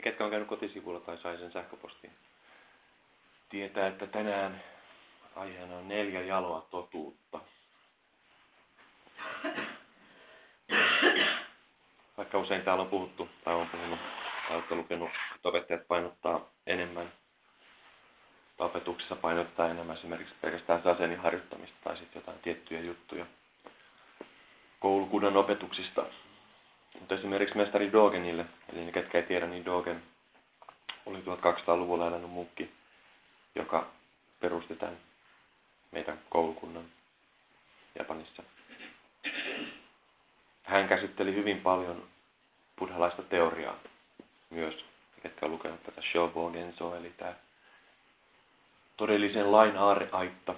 ja ketkä on käynyt kotisivuilla tai sai sen sähköpostin, tietää, että tänään aiheena on neljä jaloa totuutta. Vaikka usein täällä on puhuttu, tai on puhunut, tai olette lukenut, että opettajat painottaa enemmän, tai opetuksessa painottaa enemmän esimerkiksi pelkästään sasenin harjoittamista tai sitten jotain tiettyjä juttuja koulukunnan opetuksista. Mutta esimerkiksi mestari Dogenille, eli ne ketkä ei tiedä, niin Dogen oli 1200-luvulla elänyt munkki, joka perusti tämän meidän koulukunnan Japanissa. Hän käsitteli hyvin paljon buddhalaista teoriaa myös, ketkä on lukenut tätä Shobo Genso, eli tämä todellisen lain aarreaitta,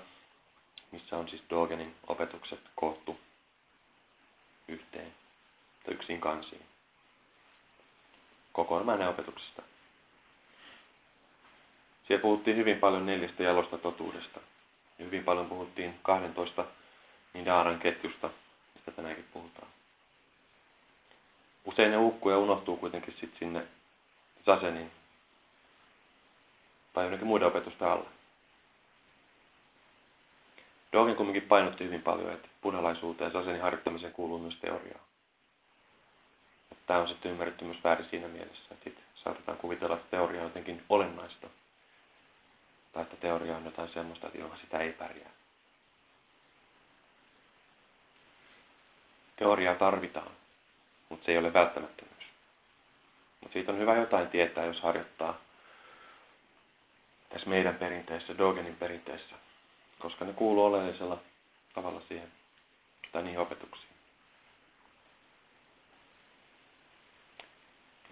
missä on siis Dogenin opetukset koottu yhteen tai yksin kansiin. Kokoelmainen opetuksesta. Siellä puhuttiin hyvin paljon neljästä jalosta totuudesta. Hyvin paljon puhuttiin 12 Nidaran ketjusta, mistä tänäänkin puhutaan. Usein ne ukkuu ja unohtuu kuitenkin sitten sinne Sasenin tai jonnekin muiden opetusta alle. Dogen kumminkin painotti hyvin paljon, että buddhalaisuuteen Sasenin harjoittamiseen kuuluu myös teoriaa. Tämä on sitten ymmärretty myös väärin siinä mielessä, että saatetaan kuvitella, että teoria on jotenkin olennaista. Tai että teoria on jotain semmoista, että sitä ei pärjää. Teoriaa tarvitaan, mutta se ei ole välttämättömyys. Mutta siitä on hyvä jotain tietää, jos harjoittaa tässä meidän perinteessä, Dogenin perinteessä, koska ne kuuluu oleellisella tavalla siihen tai niihin opetuksiin.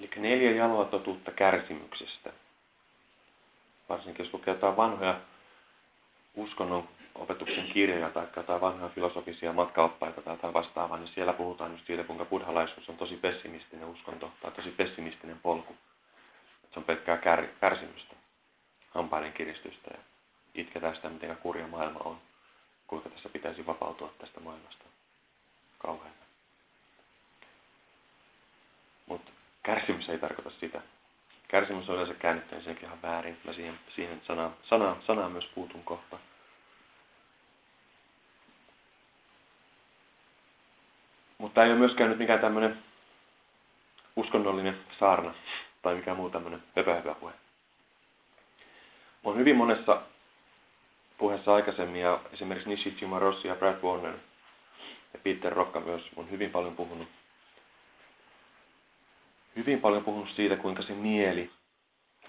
Eli neljä jaloa totuutta kärsimyksestä. Varsinkin jos lukee jotain vanhoja uskonnon opetuksen kirjoja tai jotain vanhoja filosofisia matkaoppaita tai jotain vastaavaa, niin siellä puhutaan just siitä, kuinka buddhalaisuus on tosi pessimistinen uskonto tai tosi pessimistinen polku. Se on pelkkää kär, kärsimystä, hampaiden kiristystä ja itketään sitä, miten kurja maailma on. Kuinka tässä pitäisi vapautua tästä maailmasta. Kauhean. Mutta kärsimys ei tarkoita sitä. Kärsimys on yleensä käännetty ensinnäkin ihan väärin. Mä siihen, siihen sanaan, sanaan, sanaan myös puutun kohta. Mutta ei ole myöskään nyt mikään tämmöinen uskonnollinen saarna tai mikään muu tämmöinen höpö puhe. On hyvin monessa puheessa aikaisemmin ja esimerkiksi Nishijima Rossi ja Brad Warner ja Peter Rokka myös on hyvin paljon puhunut hyvin paljon puhunut siitä, kuinka se mieli,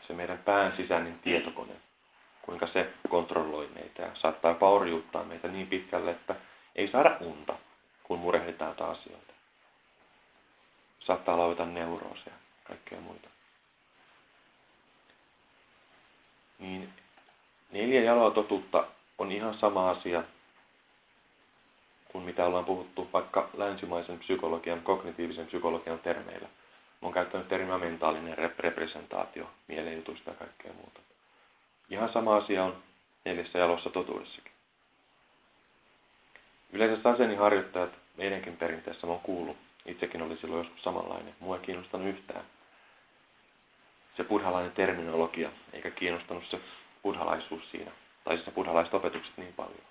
se meidän pään sisäinen tietokone, kuinka se kontrolloi meitä ja saattaa pauriuttaa meitä niin pitkälle, että ei saada unta, kun murehditaan jotain asioita. Saattaa lauita neuroosia ja kaikkea muita. Niin neljä jaloa totuutta on ihan sama asia kuin mitä ollaan puhuttu vaikka länsimaisen psykologian, kognitiivisen psykologian termeillä. Oon käyttänyt termiä mentaalinen rep representaatio mielenjutuista ja kaikkea muuta. Ihan sama asia on neljässä jalossa totuudessakin. Yleensä asenin harjoittajat meidänkin perinteessä on kuullut. Itsekin oli silloin joskus samanlainen. Mua ei kiinnostanut yhtään se buddhalainen terminologia, eikä kiinnostanut se buddhalaisuus siinä, tai siis ne buddhalaiset opetukset niin paljon.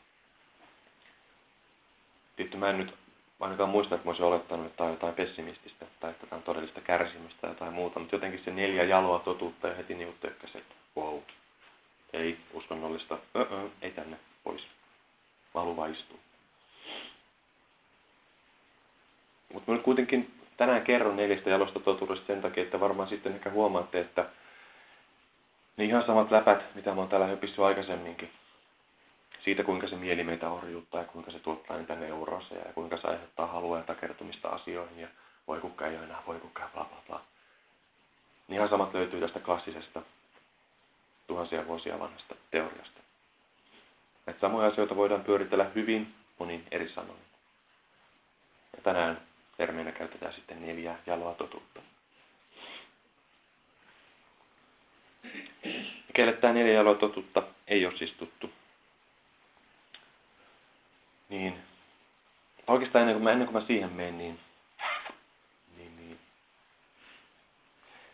Tietty mä en nyt ainakaan muista, että mä olisin olettanut, että tämä on jotain pessimististä tai että tämä on todellista kärsimystä tai jotain muuta, mutta jotenkin se neljä jaloa totuutta ja heti niin tökkäsi, että wow, ei uskonnollista, ö, ö, ei tänne pois. Mä haluan vaan istua. Mutta mä nyt kuitenkin tänään kerron neljästä jalosta totuudesta sen takia, että varmaan sitten ehkä huomaatte, että ne ihan samat läpät, mitä mä oon täällä höpissyt aikaisemminkin, siitä, kuinka se mieli meitä orjuuttaa ja kuinka se tuottaa niitä neuroseja ja kuinka se aiheuttaa halua ja takertumista asioihin ja voi kukka ei ole enää, voi kukka bla bla bla. Niin ihan samat löytyy tästä klassisesta tuhansia vuosia vanhasta teoriasta. Näitä samoja asioita voidaan pyöritellä hyvin monin eri sanoin. Ja tänään termeinä käytetään sitten neljä jaloa totuutta. Kelle tämä neljä jaloa totuutta ei ole siis tuttu, niin oikeastaan ennen kuin mä, ennen kuin mä siihen menen, niin, niin, niin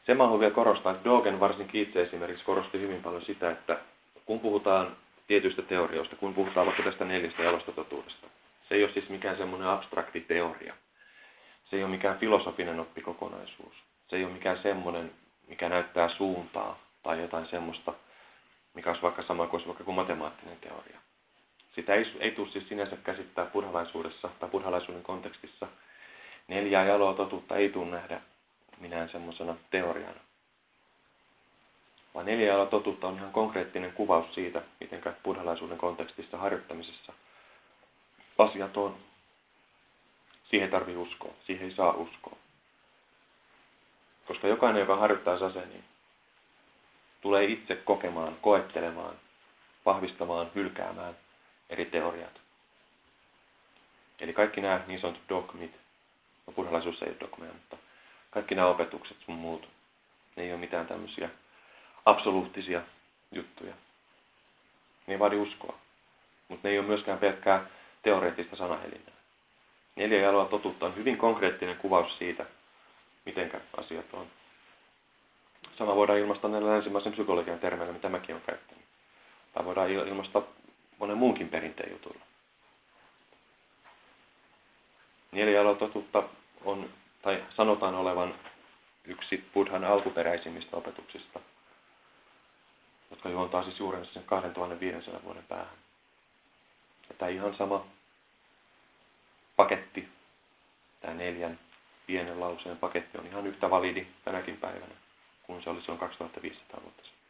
Se mä haluan vielä korostaa, että Dogen varsinkin itse esimerkiksi korosti hyvin paljon sitä, että kun puhutaan tietyistä teorioista, kun puhutaan vaikka tästä neljästä jalostototuudesta, se ei ole siis mikään semmoinen abstrakti teoria. Se ei ole mikään filosofinen oppikokonaisuus. Se ei ole mikään semmoinen, mikä näyttää suuntaa tai jotain semmoista, mikä olisi vaikka sama kuin vaikka kuin matemaattinen teoria. Sitä ei, ei tule siis sinänsä käsittää purhalaisuudessa tai purhalaisuuden kontekstissa. Neljää jaloa totuutta ei tule nähdä minään semmoisena teoriana. Vaan neljä jaloa totuutta on ihan konkreettinen kuvaus siitä, miten buddhalaisuuden kontekstissa harjoittamisessa asiat on. Siihen tarvii uskoa. Siihen ei saa uskoa. Koska jokainen, joka harjoittaa sase, niin tulee itse kokemaan, koettelemaan, vahvistamaan, hylkäämään eri teoriat. Eli kaikki nämä niin sanotut dogmit, no buddhalaisuus ei ole dogmeja, mutta kaikki nämä opetukset sun muut, ne ei ole mitään tämmöisiä absoluuttisia juttuja. Ne ei vaadi uskoa, mutta ne ei ole myöskään pelkkää teoreettista sanahelinää. Neljä jaloa totuutta on hyvin konkreettinen kuvaus siitä, miten asiat on. Sama voidaan ilmaista näillä länsimaisen psykologian termeillä, mitä mäkin olen käyttänyt. Tai voidaan ilmaista monen muunkin perinteen jutulla. Neljä on, tai sanotaan olevan yksi Buddhan alkuperäisimmistä opetuksista, jotka juontaa siis juurensa sen 2500 vuoden päähän. Ja tämä ihan sama paketti, tämä neljän pienen lauseen paketti on ihan yhtä validi tänäkin päivänä kuin se oli silloin 2500 vuotta sitten.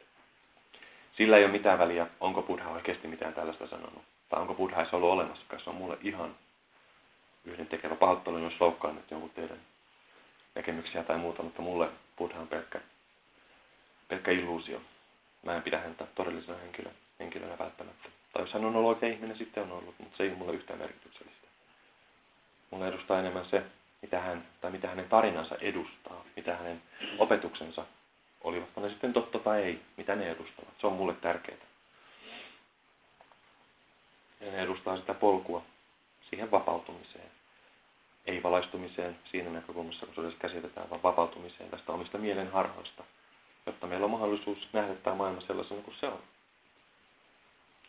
Sillä ei ole mitään väliä, onko Buddha oikeasti mitään tällaista sanonut. Tai onko Buddha edes ollut olemassa, koska se on mulle ihan yhden tekevä pahoittelu, jos loukkaan nyt jonkun teidän näkemyksiä tai muuta, mutta mulle Buddha on pelkkä, pelkkä illuusio. Mä en pidä häntä todellisena henkilö, henkilönä välttämättä. Tai jos hän on ollut oikein ihminen, sitten on ollut, mutta se ei ole mulle yhtään merkityksellistä. Mulle edustaa enemmän se, mitä, hän, tai mitä hänen tarinansa edustaa, mitä hänen opetuksensa, olivatpa ne sitten totta tai ei, mitä ne edustavat. Se on mulle tärkeää. Ja ne edustaa sitä polkua siihen vapautumiseen. Ei valaistumiseen siinä näkökulmassa, kun se käsitetään, vaan vapautumiseen tästä omista mielen harhoista, jotta meillä on mahdollisuus nähdä tämä maailma sellaisena kuin se on.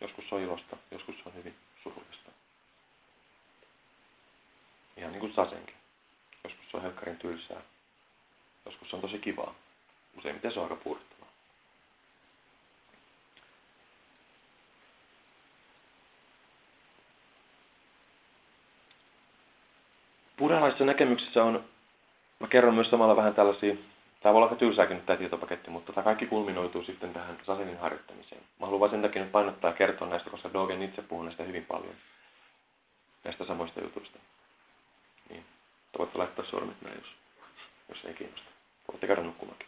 Joskus se on ilosta, joskus se on hyvin surullista. Ihan niin kuin Sasenkin. Joskus se on helkkarin tylsää. Joskus se on tosi kivaa. Useimmiten se on aika puhdittavaa. Buddhalaisessa näkemyksessä on, mä kerron myös samalla vähän tällaisia, tämä voi olla aika tylsääkin nyt tämä tietopaketti, mutta tämä kaikki kulminoituu sitten tähän sasenin harjoittamiseen. Mä haluan vain sen takia nyt painottaa ja kertoa näistä, koska Dogen itse puhuu näistä hyvin paljon, näistä samoista jutuista. Niin. Voitte laittaa sormet näin, jos, jos ei kiinnosta. Voitte käydä nukkumaankin.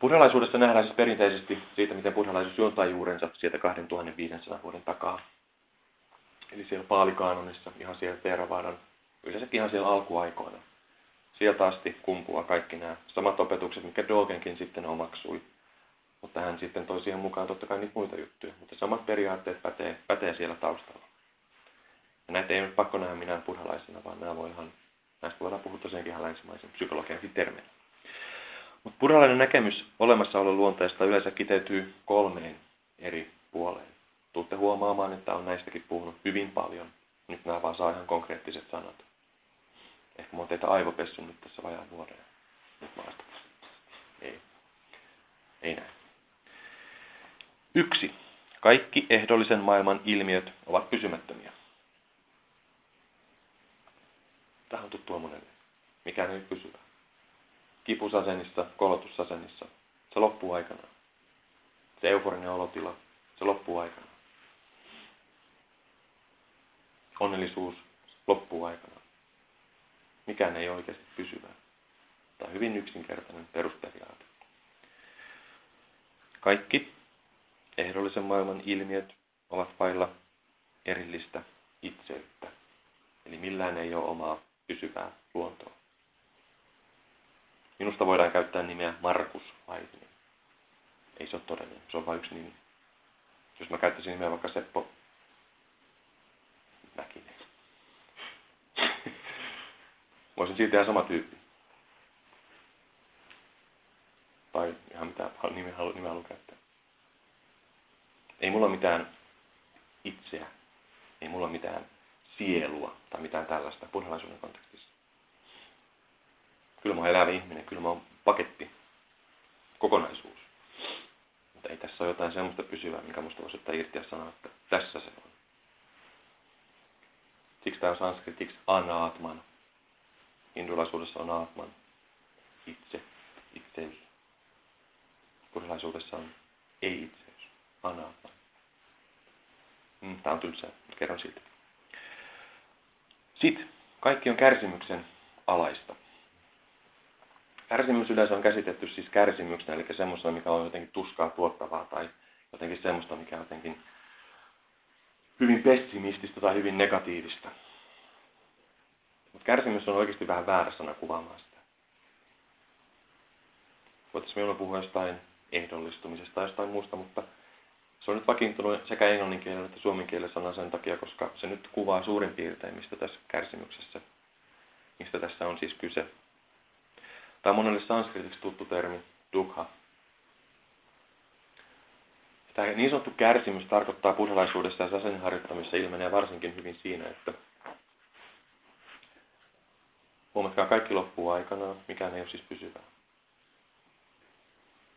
Buddhalaisuudessa nähdään siis perinteisesti siitä, miten buddhalaisuus juontaa juurensa sieltä 2500 vuoden takaa. Eli siellä Paalikaanonissa, ihan siellä Theravaadan, yleensäkin ihan siellä alkuaikoina. Sieltä asti kumpuaa kaikki nämä samat opetukset, mikä Dogenkin sitten omaksui. Mutta hän sitten toi siihen mukaan totta kai niitä muita juttuja. Mutta samat periaatteet pätee, pätee siellä taustalla. Ja näitä ei ole pakko nähdä minä buddhalaisena, vaan nämä voi ihan, näistä voidaan puhua tosiaankin ihan länsimaisen psykologiankin termeillä. Mutta buddhalainen näkemys olemassaolon luonteesta yleensä kiteytyy kolmeen eri puoleen. Tuutte huomaamaan, että on näistäkin puhunut hyvin paljon. Nyt nämä vaan saa ihan konkreettiset sanat. Ehkä mä oon teitä aivopessut nyt tässä vajaan vuoden. Nyt mä Ei. Ei näin. Yksi. Kaikki ehdollisen maailman ilmiöt ovat pysymättömiä. Tähän on tuttua monelle. Mikään ei pysyvä. Kipusasenissa, kolotussasenissa. Se loppuu aikanaan. Se euforinen olotila, se loppuu aikanaan. Onnellisuus loppuu aikanaan. Mikään ei oikeasti pysyvää. Tämä on hyvin yksinkertainen perusperiaate. Kaikki ehdollisen maailman ilmiöt ovat vailla erillistä itseyttä. Eli millään ei ole omaa pysyvää luontoa. Minusta voidaan käyttää nimeä Markus Laitinen. Ei se ole todellinen, se on vain yksi nimi. Jos mä käyttäisin nimeä vaikka Seppo Mäkinen. Voisin siitä tehdä sama tyyppi. tai ihan mitä nimeä haluaa, nimeä haluaa käyttää. Ei mulla mitään itseä, ei mulla mitään sielua tai mitään tällaista buddhalaisuuden kontekstissa. Kyllä mä oon elävä ihminen, kyllä mä oon paketti, kokonaisuus. Mutta ei tässä ole jotain semmoista pysyvää, mikä musta voisi ottaa irti ja sanoa, että tässä se on. Siksi tämä on sanskritiksi anaatman. Hindulaisuudessa on aatman. Itse, itseys. Buddhalaisuudessa on ei-itseys, anaatman. Mm, tämä on tylsää, kerron siitä. Sitten, kaikki on kärsimyksen alaista. Kärsimys yleensä on käsitetty siis kärsimyksenä, eli semmoista, mikä on jotenkin tuskaa tuottavaa tai jotenkin semmoista, mikä on jotenkin hyvin pessimististä tai hyvin negatiivista. Mutta kärsimys on oikeasti vähän väärä sana kuvaamaan sitä. Voitaisiin mieluummin puhua jostain ehdollistumisesta tai jostain muusta, mutta se on nyt vakiintunut sekä englannin kielellä että suomen kielellä sana sen takia, koska se nyt kuvaa suurin piirtein, mistä tässä kärsimyksessä, mistä tässä on siis kyse. On monelle sanskritiksi tuttu termi, dukha. Tämä niin sanottu kärsimys tarkoittaa buddhalaisuudessa ja sasen harjoittamisessa ilmenee varsinkin hyvin siinä, että huomatkaa kaikki loppuu aikanaan, mikään ei ole siis pysyvää.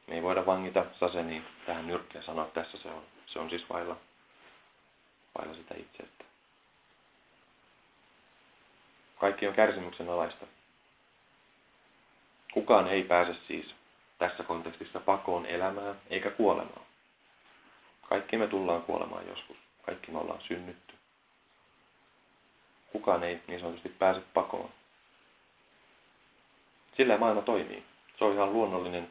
Me ei voida vangita saseniin tähän nyrkkiä sanoa, että tässä se on. Se on siis vailla, vailla sitä itse. Kaikki on kärsimyksen alaista. Kukaan ei pääse siis tässä kontekstissa pakoon elämään eikä kuolemaan. Kaikki me tullaan kuolemaan joskus. Kaikki me ollaan synnytty. Kukaan ei niin sanotusti pääse pakoon. Sillä maailma toimii. Se on ihan luonnollinen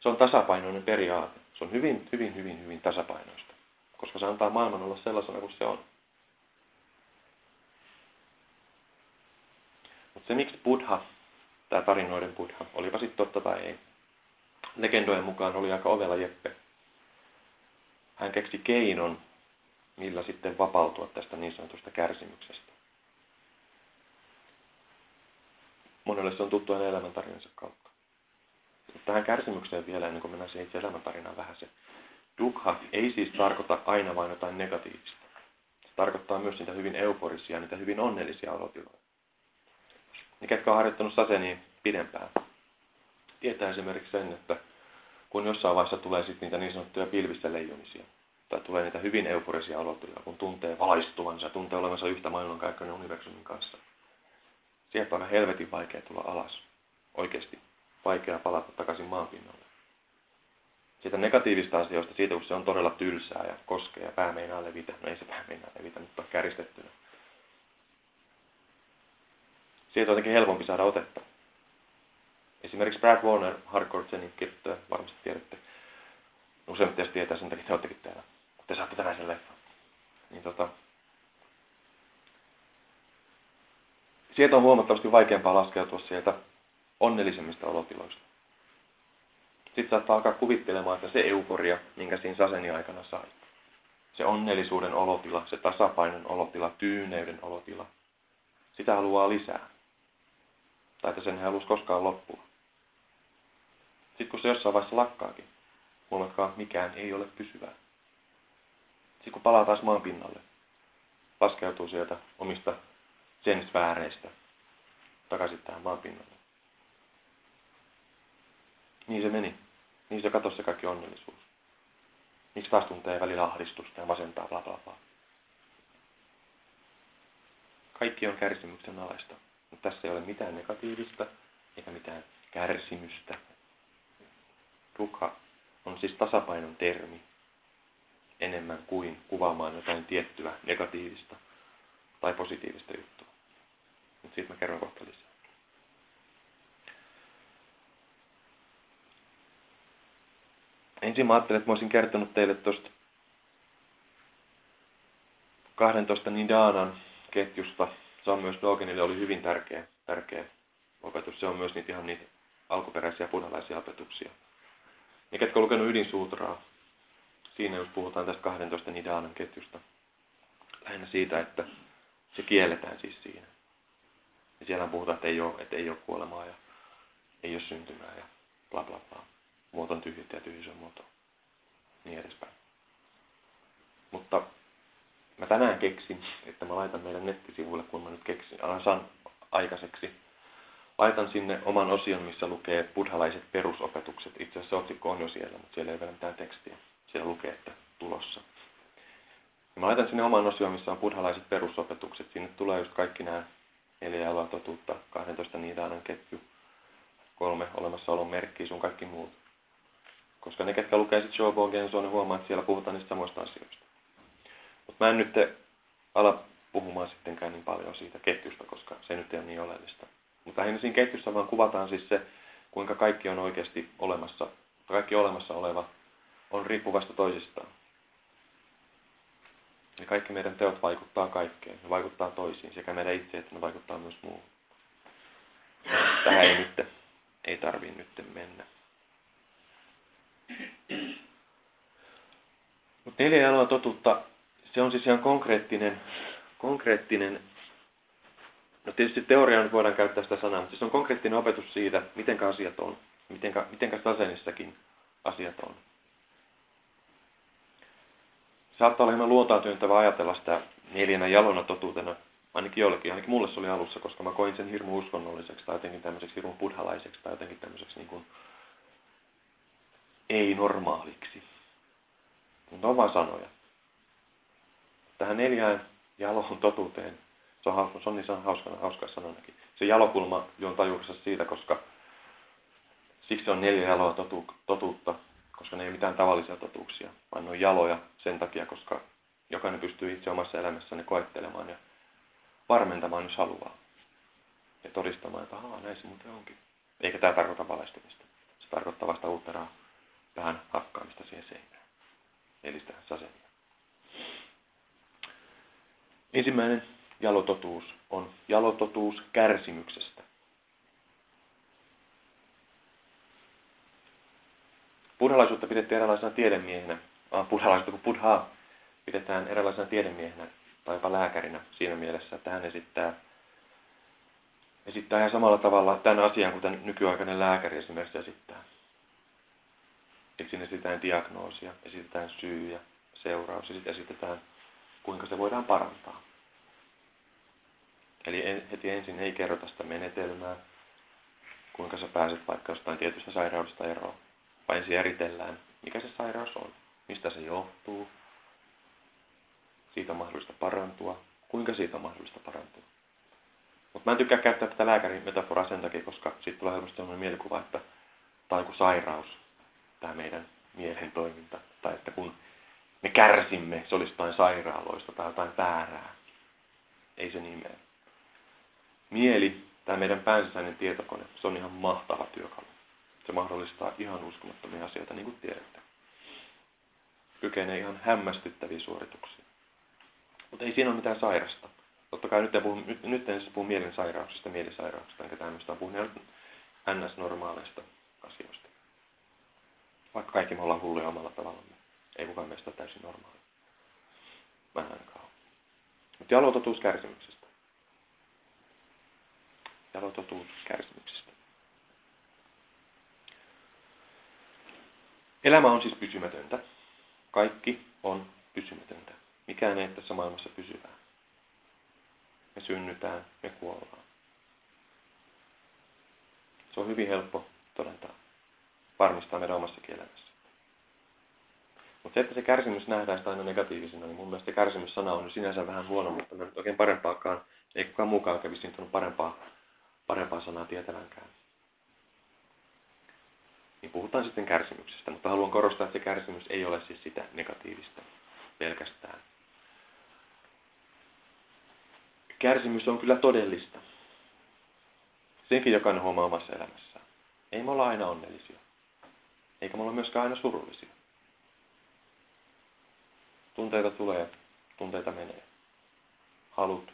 se on tasapainoinen periaate. Se on hyvin, hyvin, hyvin, hyvin tasapainoista, koska se antaa maailman olla sellaisena kuin se on. Mutta se, miksi Buddha, tämä tarinoiden Buddha, olipa sitten totta tai ei, legendojen mukaan oli aika ovela Jeppe. Hän keksi keinon, millä sitten vapautua tästä niin sanotusta kärsimyksestä. Monelle se on tuttu hänen elämäntarinansa kautta tähän kärsimykseen vielä, ennen kuin mennään siihen elämäntarinaan vähän se. Dukha ei siis tarkoita aina vain jotain negatiivista. Se tarkoittaa myös niitä hyvin euforisia, niitä hyvin onnellisia olotiloja. Ne, ketkä on harjoittanut saseniin pidempään, tietää esimerkiksi sen, että kun jossain vaiheessa tulee sitten niitä niin sanottuja pilvissä leijumisia, tai tulee niitä hyvin euforisia olotiloja, kun tuntee valaistuvansa, tuntee olevansa yhtä maailmankaikkeuden universumin kanssa. Sieltä on helvetin vaikea tulla alas. Oikeasti vaikea palata takaisin maanpinnalle. Siitä negatiivista asioista, siitä kun se on todella tylsää ja koskee ja pää meinaa levitä. No ei se pää meinaa levitä, mutta käristettynä. Siitä on jotenkin helpompi saada otetta. Esimerkiksi Brad Warner, Hardcore Zenin kirjoittaja, varmasti tiedätte. Useimmat teistä tietää, sen takia te olettekin täällä. Te saatte tänään sen leffan. Niin tota, sieltä on huomattavasti vaikeampaa laskeutua sieltä onnellisemmista olotiloista. Sitten saattaa alkaa kuvittelemaan, että se euforia, minkä siinä saseni aikana sai, se onnellisuuden olotila, se tasapainon olotila, tyyneyden olotila, sitä haluaa lisää. Tai sen ei halus koskaan loppua. Sitten kun se jossain vaiheessa lakkaakin, huomatkaa, mikään ei ole pysyvää. Sitten kun palaa taas maan pinnalle, laskeutuu sieltä omista sen sfääreistä takaisin tähän maan pinnalle. Niin se meni. Niin se katosi se kaikki onnellisuus. Miksi taas tuntee välillä ahdistusta ja masentaa, bla bla bla. Kaikki on kärsimyksen alaista. Mutta tässä ei ole mitään negatiivista eikä mitään kärsimystä. Ruka on siis tasapainon termi enemmän kuin kuvaamaan jotain tiettyä negatiivista tai positiivista juttua. Mutta siitä mä kerron kohta lisää. Ensin mä ajattelin, että mä olisin kertonut teille tuosta 12 Nidanan ketjusta. Se on myös Dogenille oli hyvin tärkeä, tärkeä opetus. Se on myös niitä ihan niitä alkuperäisiä punalaisia opetuksia. Ja ketkä on lukenut ydinsuutraa, siinä jos puhutaan tästä 12 Nidanan ketjusta. Lähinnä siitä, että se kielletään siis siinä. Ja siellä puhutaan, että ei ole, että ei ole kuolemaa ja ei ole syntymää ja bla bla bla. muoton tyhjyyttä ja tyhjyys on muoto. Niin edespäin. Mutta mä tänään keksin, että mä laitan meidän nettisivuille, kun mä nyt keksin, saan aikaiseksi. Laitan sinne oman osion, missä lukee buddhalaiset perusopetukset. Itse asiassa otsikko on jo siellä, mutta siellä ei vielä mitään tekstiä. Siellä lukee, että tulossa. Ja mä laitan sinne oman osion, missä on buddhalaiset perusopetukset. Sinne tulee just kaikki nämä neljä jaloa totuutta, 12 niidaanan ketju, kolme olemassaolon merkkiä, sun kaikki muut. Koska ne, ketkä lukee sitten Shobo Genso, ne huomaa, että siellä puhutaan niistä samoista asioista. Mutta mä en nyt ala puhumaan sittenkään niin paljon siitä ketjusta, koska se nyt ei ole niin oleellista. Mutta lähinnä siinä ketjussa vaan kuvataan siis se, kuinka kaikki on oikeasti olemassa, kaikki olemassa oleva on riippuvasta toisistaan. Ja kaikki meidän teot vaikuttaa kaikkeen. Ne vaikuttaa toisiin, sekä meidän itse, että ne vaikuttaa myös muuhun. Tähän ei nyt, ei tarvii nyt mennä. Mutta neljä jaloa totuutta, se on siis ihan konkreettinen, konkreettinen no tietysti teoriaan voidaan käyttää sitä sanaa, mutta se on konkreettinen opetus siitä, miten asiat on, miten sasenissakin asiat on saattaa olla hieman luontaan työntävä ajatella sitä neljänä jalona totuutena, ainakin jollekin, ainakin mulle se oli alussa, koska mä koin sen hirmu uskonnolliseksi tai jotenkin tämmöiseksi hirmu buddhalaiseksi tai jotenkin tämmöiseksi niin kuin ei-normaaliksi. Mutta on vaan sanoja. Tähän neljään jaloon totuuteen, se on, hauska, se on niin hauska, hauska sanonakin. Se jalokulma juontaa juuri siitä, koska siksi on neljä jaloa totu, totuutta, koska ne ei ole mitään tavallisia totuuksia, vaan ne on jaloja sen takia, koska jokainen pystyy itse omassa elämässään koettelemaan ja varmentamaan, jos haluaa. Ja todistamaan, että ahaa, näin se muuten onkin. Eikä tämä tarkoita valaistumista. Se tarkoittaa vasta uutta vähän hakkaamista siihen seinään. Eli sitä sasenia. Ensimmäinen jalototuus on jalototuus kärsimyksestä. Buddhalaisuutta pidettiin eräänlaisena tiedemiehenä. Ah, buddhalaisuutta kuin buddhaa pidetään eräänlaisena tiedemiehenä tai jopa lääkärinä siinä mielessä, että hän esittää, esittää ihan samalla tavalla tämän asian, kuten nykyaikainen lääkäri esimerkiksi esittää. Eli siinä esitetään diagnoosia, esitetään syy ja seuraus ja sitten esitetään, kuinka se voidaan parantaa. Eli heti ensin ei kerrota sitä menetelmää, kuinka sä pääset vaikka jostain tietystä sairaudesta eroon vai ensin eritellään, mikä se sairaus on, mistä se johtuu, siitä on mahdollista parantua, kuinka siitä on mahdollista parantua. Mutta mä en tykkää käyttää tätä lääkärin metaforaa sen takia, koska siitä tulee helposti sellainen mielikuva, että tämä on sairaus, tämä meidän mielen toiminta. Tai että kun me kärsimme, se olisi jotain sairaaloista tai jotain väärää. Ei se niin mene. Mieli, tämä meidän päänsisäinen tietokone, se on ihan mahtava työkalu. Se mahdollistaa ihan uskomattomia asioita, niin kuin tiedätte. Kykenee ihan hämmästyttäviä suorituksia. Mutta ei siinä ole mitään sairasta. Totta kai nyt en, puhu, nyt, nyt en siis puhu mielen sairauksista, mielisairauksista, enkä tämmöistä, puhun ns-normaaleista asioista. Vaikka kaikki me ollaan hulluja omalla tavallamme. Ei kukaan meistä ole täysin normaali. Mä en ainakaan ole. Mutta jalototuus kärsimyksestä. Jalototuus kärsimyksestä. Elämä on siis pysymätöntä. Kaikki on pysymätöntä. Mikään ei tässä maailmassa pysyvää. Me synnytään, me kuollaan. Se on hyvin helppo todentaa, varmistaa meidän omassa elämässä. Mutta se, että se kärsimys nähdään sitä aina negatiivisena, niin mun mielestä kärsimyssana on sinänsä vähän huono, mutta mä nyt oikein parempaakaan, ei kukaan muukaan kävisi parempaa, parempaa sanaa tietävänkään niin puhutaan sitten kärsimyksestä. Mutta haluan korostaa, että se kärsimys ei ole siis sitä negatiivista pelkästään. Kärsimys on kyllä todellista. Senkin jokainen huomaa omassa elämässään. Ei me olla aina onnellisia. Eikä me olla myöskään aina surullisia. Tunteita tulee, tunteita menee. Halut,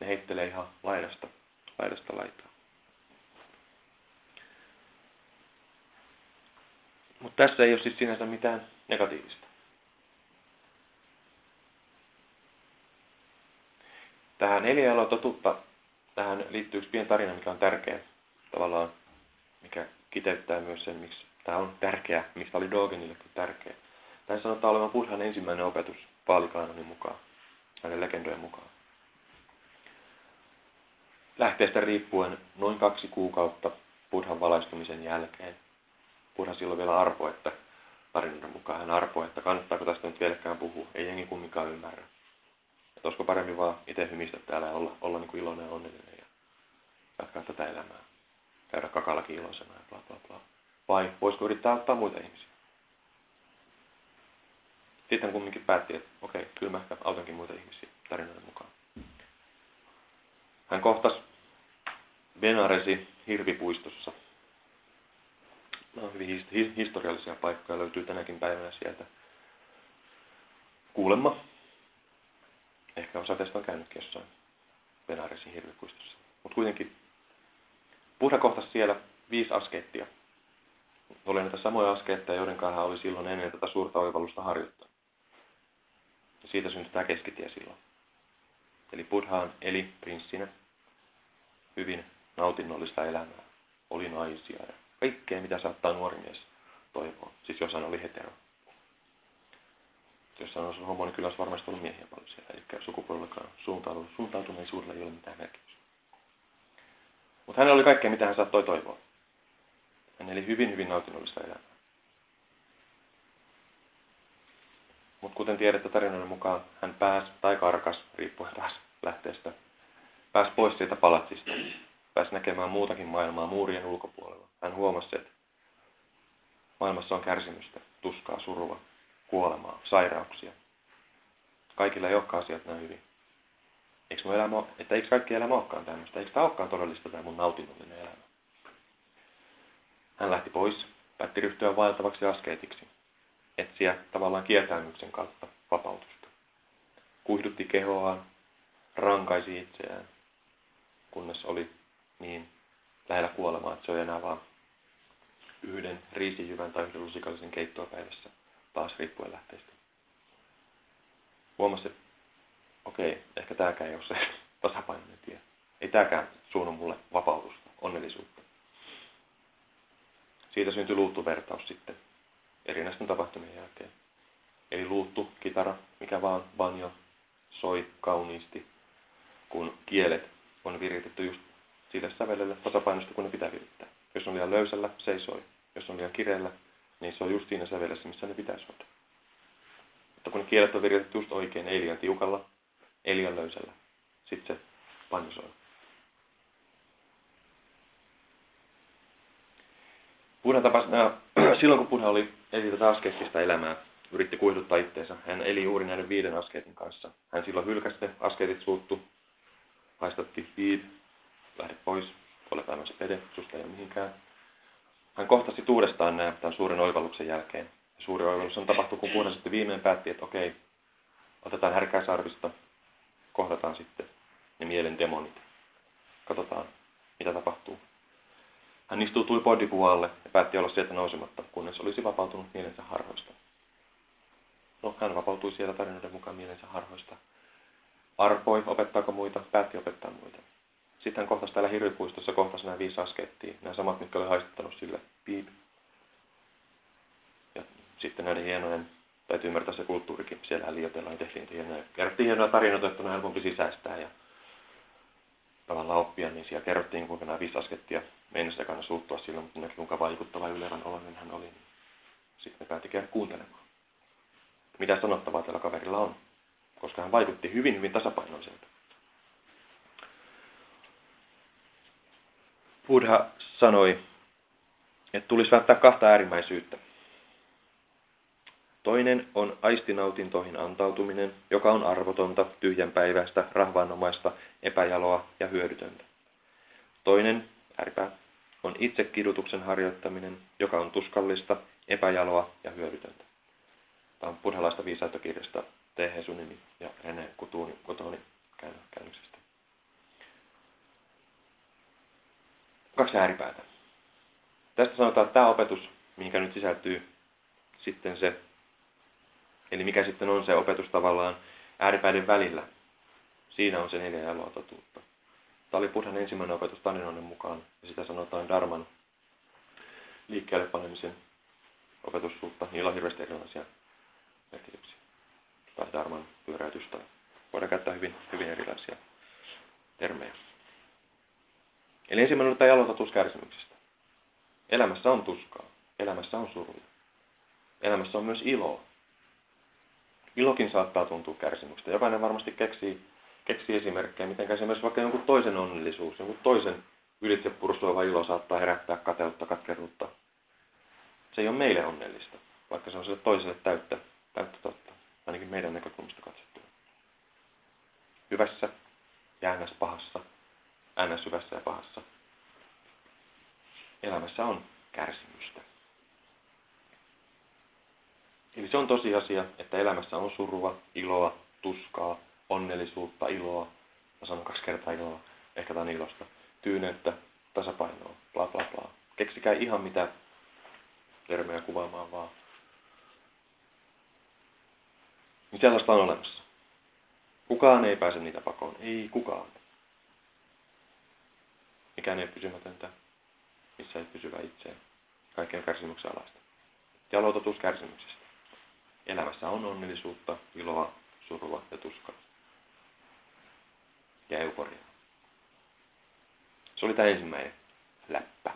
ne heittelee ihan laidasta, laidasta laitaa. Mutta tässä ei ole siis sinänsä mitään negatiivista. Tähän neljä totuutta, tähän liittyy yksi pieni tarina, mikä on tärkeä tavallaan, mikä kiteyttää myös sen, miksi Tämä on tärkeä, mistä oli Dogenillekin tärkeä. Tämä sanotaan olevan Buddhan ensimmäinen opetus paalikaanonin mukaan, hänen legendojen mukaan. Lähteestä riippuen noin kaksi kuukautta Buddhan valaistumisen jälkeen. Buddha silloin vielä arpoi, että tarinoiden mukaan hän arpoi, että kannattaako tästä nyt vieläkään puhua. Ei jengi kumminkaan ymmärrä. Että olisiko paremmin vaan itse hymistä täällä ja olla, olla niin kuin iloinen ja onnellinen ja jatkaa tätä elämää. Käydä kakallakin iloisena ja bla bla bla. Vai voisiko yrittää auttaa muita ihmisiä? Sitten kumminkin päätti, että okei, kyllä mä ehkä autankin muita ihmisiä tarinoiden mukaan. Hän kohtasi Benaresi hirvipuistossa. Nämä on hyvin historiallisia paikkoja, löytyy tänäkin päivänä sieltä. Kuulemma. Ehkä osa teistä on käynytkin jossain Benaresin hirvipuistossa. Mutta kuitenkin Buddha kohtasi siellä viisi askeettia. Oli näitä samoja askeetteja, joiden hän oli silloin ennen tätä suurta oivallusta harjoittanut. Ja siitä syntyi tämä keskitie silloin. Eli Buddhaan eli prinssinä hyvin nautinnollista elämää. Oli naisia ja kaikkea, mitä saattaa nuori mies toivoa. Siis jos hän oli hetero. Jos hän olisi homo, niin kyllä olisi varmasti ollut miehiä paljon siellä. Eli sukupuolellakaan suuntautuneisuudella ei ole mitään merkitystä. Mutta hänellä oli kaikkea, mitä hän saattoi toivoa. Hän eli hyvin, hyvin nautinnollista elämää. Mutta kuten tiedätte tarinoiden mukaan, hän pääsi tai karkas, riippuen taas lähteestä, pääsi pois siitä palatsista pääsi näkemään muutakin maailmaa muurien ulkopuolella. Hän huomasi, että maailmassa on kärsimystä, tuskaa, surua, kuolemaa, sairauksia. Kaikilla ei olekaan asiat näin hyvin. Eikö, elämä, että eikö kaikki elämä olekaan tämmöistä? Eikö tämä olekaan todellista tämä mun nautinnollinen elämä? Hän lähti pois, päätti ryhtyä vaeltavaksi askeetiksi, etsiä tavallaan kieltäymyksen kautta vapautusta. Kuihdutti kehoaan, rankaisi itseään, kunnes oli niin lähellä kuolemaa, että se on enää vain yhden riisijyvän tai yhden lusikallisen keittoa päivässä, taas riippuen lähteistä. Huomasi, että okei, ehkä tämäkään ei ole se tasapainoinen tie. Ei tämäkään suunnu mulle vapautusta, onnellisuutta. Siitä syntyi luuttuvertaus sitten erinäisten tapahtumien jälkeen. Eli luuttu, kitara, mikä vaan banjo, soi kauniisti, kun kielet on viritetty just sille sävelelle tasapainosta, kun ne pitää virittää. Jos on liian löysällä, se ei soi. Jos on liian kireellä, niin se on just siinä sävelessä, missä ne pitäisi olla. Mutta kun ne kielet on viritetty just oikein, ei liian tiukalla, ei liian löysällä, sitten se panjo soi. Buddha tapasi nämä, silloin kun Buddha oli eli tätä asketista elämää, yritti kuihduttaa itteensä. Hän eli juuri näiden viiden askeetin kanssa. Hän silloin hylkäsi askeetit suuttu, haistatti viid, lähde pois, ole päivänsä pede, susta ei ole mihinkään. Hän kohtasi uudestaan nämä tämän suuren oivalluksen jälkeen. Suuri oivallus on tapahtunut, kun Buddha sitten viimein päätti, että okei, otetaan härkää sarvista, kohdataan sitten ne mielen demonit. Katsotaan, mitä tapahtuu. Hän istuutui podipualle ja päätti olla sieltä nousematta, kunnes olisi vapautunut mielensä harhoista. No, hän vapautui siellä tarinoiden mukaan mielensä harhoista. Arpoi, opettaako muita, päätti opettaa muita. Sitten hän kohtasi täällä hirvipuistossa, kohtasi nämä viisi askettia, nämä samat, mitkä oli haistuttanut sille piip. Ja sitten näiden hienojen, täytyy ymmärtää se kulttuurikin, siellä liioitellaan ja tehtiin hienoja. Kerrottiin hienoja tarinoita, että on helpompi sisäistää ja tavallaan oppia, niin siellä kerrottiin, kuinka nämä viisi askettia meinasi ekana suuttua sillä, mutta näki kuinka vaikuttava ylevän oloinen hän oli. Niin sitten ne päätti käydä kuuntelemaan. Mitä sanottavaa tällä kaverilla on? Koska hän vaikutti hyvin, hyvin tasapainoiselta. Buddha sanoi, että tulisi välttää kahta äärimmäisyyttä. Toinen on aistinautintoihin antautuminen, joka on arvotonta, tyhjänpäiväistä, rahvaanomaista, epäjaloa ja hyödytöntä. Toinen, ääripää, on itsekidutuksen harjoittaminen, joka on tuskallista, epäjaloa ja hyödytöntä. Tämä on buddhalaista viisaitokirjasta T. Hesunimi ja Rene Kutuni kotoni käännöksestä. kaksi ääripäätä. Tästä sanotaan, että tämä opetus, mihinkä nyt sisältyy sitten se, eli mikä sitten on se opetus tavallaan ääripäiden välillä. Siinä on se neljä jaloa totuutta. Tämä oli Buddhan ensimmäinen opetus tarinoiden mukaan, ja sitä sanotaan Darman liikkeelle panemisen opetussuutta, niillä on hirveästi erilaisia merkityksiä. Tai dharman pyöräytys tai voidaan käyttää hyvin, hyvin erilaisia termejä. Eli ensimmäinen on tämä jalotatus kärsimyksestä. Elämässä on tuskaa. Elämässä on suruja. Elämässä on myös iloa. Ilokin saattaa tuntua kärsimyksestä. Jokainen varmasti keksii, keksii esimerkkejä, miten esimerkiksi vaikka jonkun toisen onnellisuus, jonkun toisen ylitse pursuava ilo saattaa herättää kateutta, katkeruutta. Se ei ole meille onnellista, vaikka se on sille toiselle täyttä, täyttä totta, ainakin meidän näkökulmasta katsottuna. Hyvässä ja ns. pahassa, ns. hyvässä ja pahassa. Elämässä on kärsimystä. Eli se on tosiasia, että elämässä on surua, iloa, tuskaa, onnellisuutta, iloa. Mä sanon kaksi kertaa iloa, ehkä tämän ilosta. Tyyneyttä, tasapainoa, bla bla bla. Keksikää ihan mitä termejä kuvaamaan vaan. Niin sellaista on olemassa. Kukaan ei pääse niitä pakoon. Ei kukaan. Mikään ei pysymätöntä. Missä ei pysyvä itseään. Kaikki on kärsimyksen alaista. Ja kärsimyksestä. Elämässä on onnellisuutta, iloa, surua ja tuskaa. Ja euforiaa. Se oli tämä ensimmäinen läppä.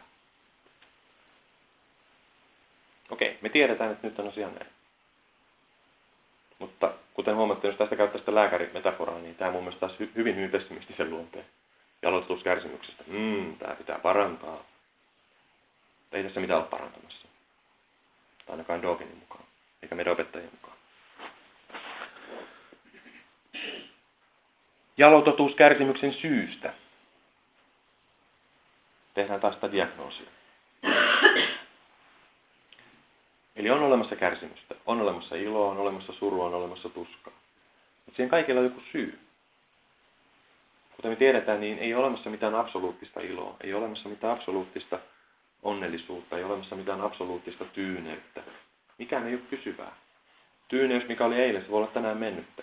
Okei, me tiedetään, että nyt on asia näin. Mutta kuten huomattu, jos tästä käyttää sitä lääkärimetaforaa, niin tämä mun mielestä taas hyvin, hyvin pessimistisen luonteen. Ja kärsimyksestä. Mmm, tämä pitää parantaa. Ei tässä mitään ole parantamassa. Tai ainakaan Dawkinin mukaan eikä meidän opettajien mukaan. Jalototuus kärsimyksen syystä. Tehdään taas sitä diagnoosia. Eli on olemassa kärsimystä, on olemassa iloa, on olemassa surua, on olemassa tuskaa. Mutta siihen kaikilla on joku syy. Kuten me tiedetään, niin ei ole olemassa mitään absoluuttista iloa, ei ole olemassa mitään absoluuttista onnellisuutta, ei ole olemassa mitään absoluuttista tyyneyttä. Mikään ei ole pysyvää. Tyyneys, mikä oli eilen, se voi olla tänään mennyttä.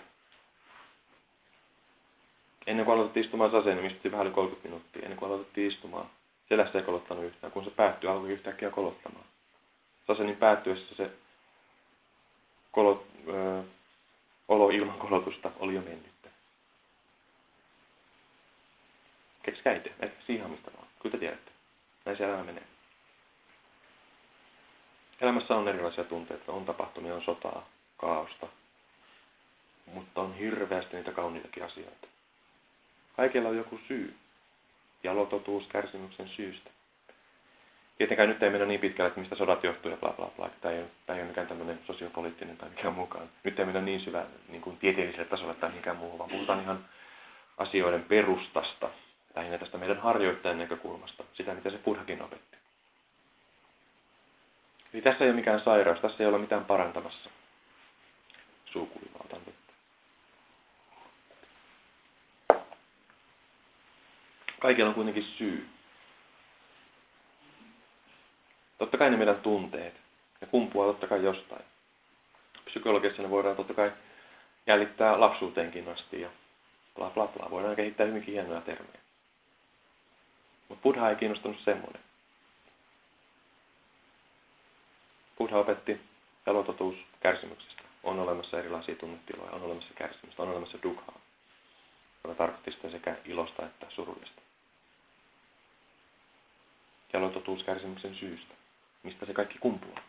Ennen kuin aloitettiin istumaan saseen, niin istuttiin vähän yli 30 minuuttia. Ennen kuin aloitettiin istumaan, selässä ei kolottanut yhtään. Kun se päättyi, alkoi yhtäkkiä kolottamaan. Sasenin päättyessä se kolot, ö, olo ilman kolotusta oli jo mennyttä. Keksikää itse, siihen mistä vaan. Kyllä te tiedätte. Näin se elämä menee. Elämässä on erilaisia tunteita, on tapahtumia, on sotaa, kaaosta, mutta on hirveästi niitä kauniitakin asioita. Kaikella on joku syy. Jalototuus kärsimyksen syystä. Tietenkään nyt ei mennä niin pitkälle, että mistä sodat johtuu ja bla bla bla. Tämä ei, tämä ei ole mikään tämmöinen sosiopoliittinen tai mikään mukaan. Nyt ei mennä niin syvä niin kuin tieteelliselle tasolle tai mikään muu, vaan puhutaan ihan asioiden perustasta. Lähinnä tästä meidän harjoittajan näkökulmasta. Sitä, mitä se Purhakin opetti. Eli tässä ei ole mikään sairaus, tässä ei ole mitään parantamassa. Suukuivaa otan vettä. Kaikilla on kuitenkin syy. Totta kai ne meidän tunteet. Ne kumpuaa totta kai jostain. Psykologiassa ne voidaan totta kai jäljittää lapsuuteenkin asti ja bla bla bla. Voidaan kehittää hyvinkin hienoja termejä. Mutta Buddha ei kiinnostunut semmoinen. Buddha opetti jalototuus kärsimyksestä. On olemassa erilaisia tunnetiloja, on olemassa kärsimystä, on olemassa dukhaa, joka tarkoitti sitä sekä ilosta että surullista. Jalototuus kärsimyksen syystä. Mistä se kaikki kumpuaa?